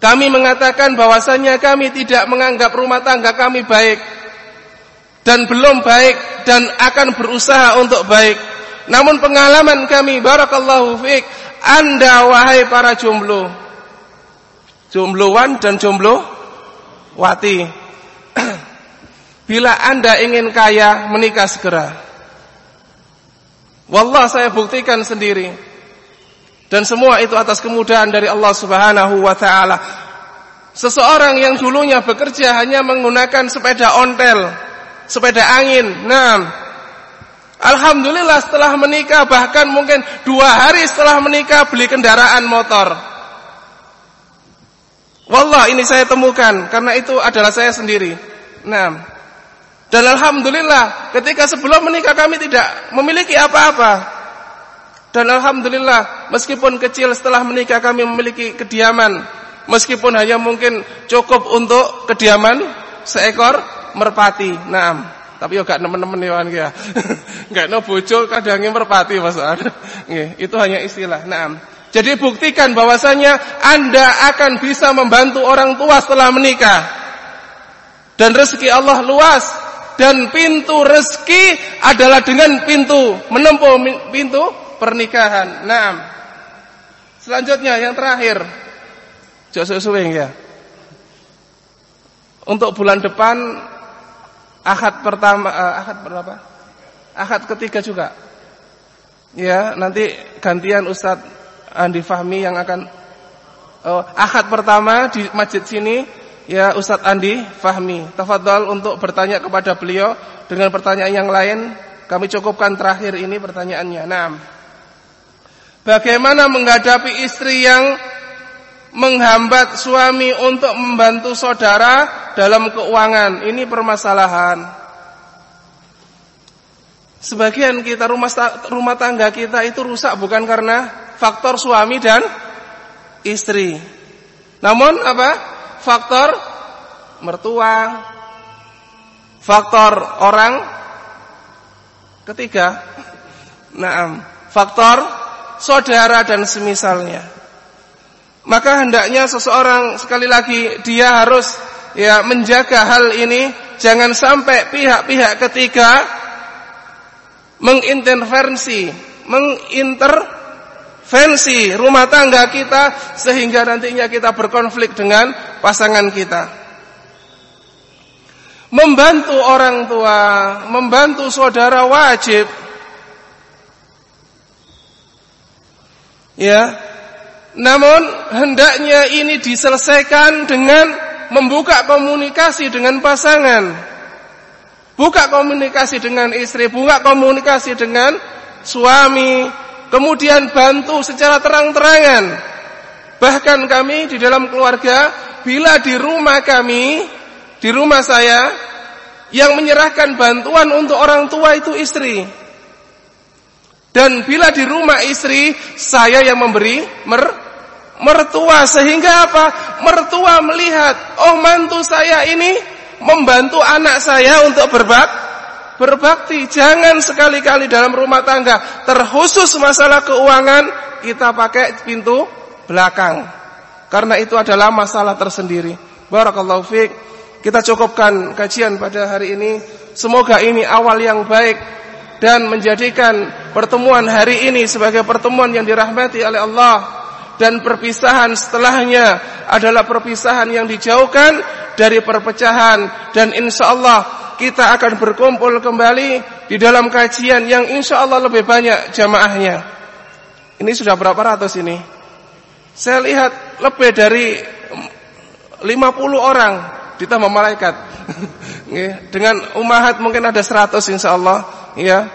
Kami mengatakan bahwasannya kami tidak menganggap rumah tangga kami baik dan belum baik dan akan berusaha untuk baik. Namun pengalaman kami barakallahu fiik Anda wahai para jomblo. Jombloan dan jomblo wati. Bila Anda ingin kaya menikah segera. Wallah saya buktikan sendiri. Dan semua itu atas kemudahan dari Allah Subhanahu wa taala. Seseorang yang dulunya bekerja hanya menggunakan sepeda ontel, sepeda angin. Nah, Alhamdulillah setelah menikah bahkan mungkin dua hari setelah menikah beli kendaraan motor. Wallah ini saya temukan karena itu adalah saya sendiri. Nah, dan alhamdulillah ketika sebelum menikah kami tidak memiliki apa-apa. Dan alhamdulillah meskipun kecil setelah menikah kami memiliki kediaman. Meskipun hanya mungkin cukup untuk kediaman seekor merpati. Naam. Tapi yo gak nemen-nemen ya ya. Gak no bojo kadangnya merpati Mas. Nggih, itu hanya istilah. Naam. Jadi buktikan bahwasanya Anda akan bisa membantu orang tua setelah menikah. Dan rezeki Allah luas dan pintu rezeki adalah dengan pintu menempuh pintu pernikahan. Nah, selanjutnya yang terakhir, Joseph Suwing ya. Untuk bulan depan akad pertama, uh, akad berapa? Akad ketiga juga. Ya, nanti gantian Ustadz Andi Fahmi yang akan oh, akad pertama di masjid sini Ya Ustadz Andi Fahmi Tafadhal untuk bertanya kepada beliau Dengan pertanyaan yang lain. Kami cukupkan terakhir ini pertanyaannya. Nah Bagaimana menghadapi istri yang Menghambat suami untuk membantu saudara Dalam keuangan? Ini permasalahan. Sebagian kita rumah rumah tangga kita itu rusak bukan karena faktor suami dan istri. Namun apa? Faktor mertua, faktor orang ketiga, nah, faktor saudara dan semisalnya. Maka hendaknya seseorang sekali lagi dia harus ya menjaga hal ini jangan sampai pihak-pihak ketiga mengintervensi, mengintervensi rumah tangga kita sehingga nantinya kita berkonflik dengan pasangan kita. Membantu orang tua, membantu saudara wajib. Ya. Namun hendaknya ini diselesaikan dengan membuka komunikasi dengan pasangan buka komunikasi dengan istri, buka komunikasi dengan suami, kemudian bantu secara terang-terangan. Bahkan kami di dalam keluarga, bila di rumah kami, di rumah saya, yang menyerahkan bantuan untuk orang tua itu istri. Dan bila di rumah istri, saya yang memberi mer mertua sehingga apa? Mertua melihat, oh mantu saya ini membantu anak saya untuk berbak berbakti. Jangan sekali-kali dalam rumah tangga terkhusus masalah keuangan kita pakai pintu belakang. Karena itu adalah masalah tersendiri. Barakallahu fiik. Kita cukupkan kajian pada hari ini. Semoga ini awal yang baik dan menjadikan pertemuan hari ini sebagai pertemuan yang dirahmati oleh Allah dan perpisahan setelahnya adalah perpisahan yang dijauhkan dari perpecahan dan insya Allah kita akan berkumpul kembali di dalam kajian yang insya Allah lebih banyak jamaahnya. Ini sudah berapa ratus ini? Saya lihat lebih dari 50 orang ditambah malaikat. Dengan umahat mungkin ada 100 insya Allah. Ya.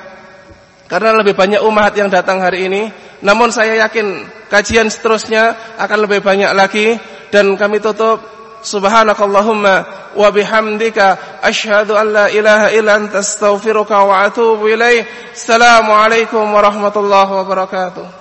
Karena lebih banyak umahat yang datang hari ini. Namun saya yakin kajian seterusnya akan lebih banyak lagi dan kami tutup subhanakallahumma wa bihamdika asyhadu an la ilaha illa anta astaghfiruka wa atubu ilaik. Assalamualaikum warahmatullahi wabarakatuh.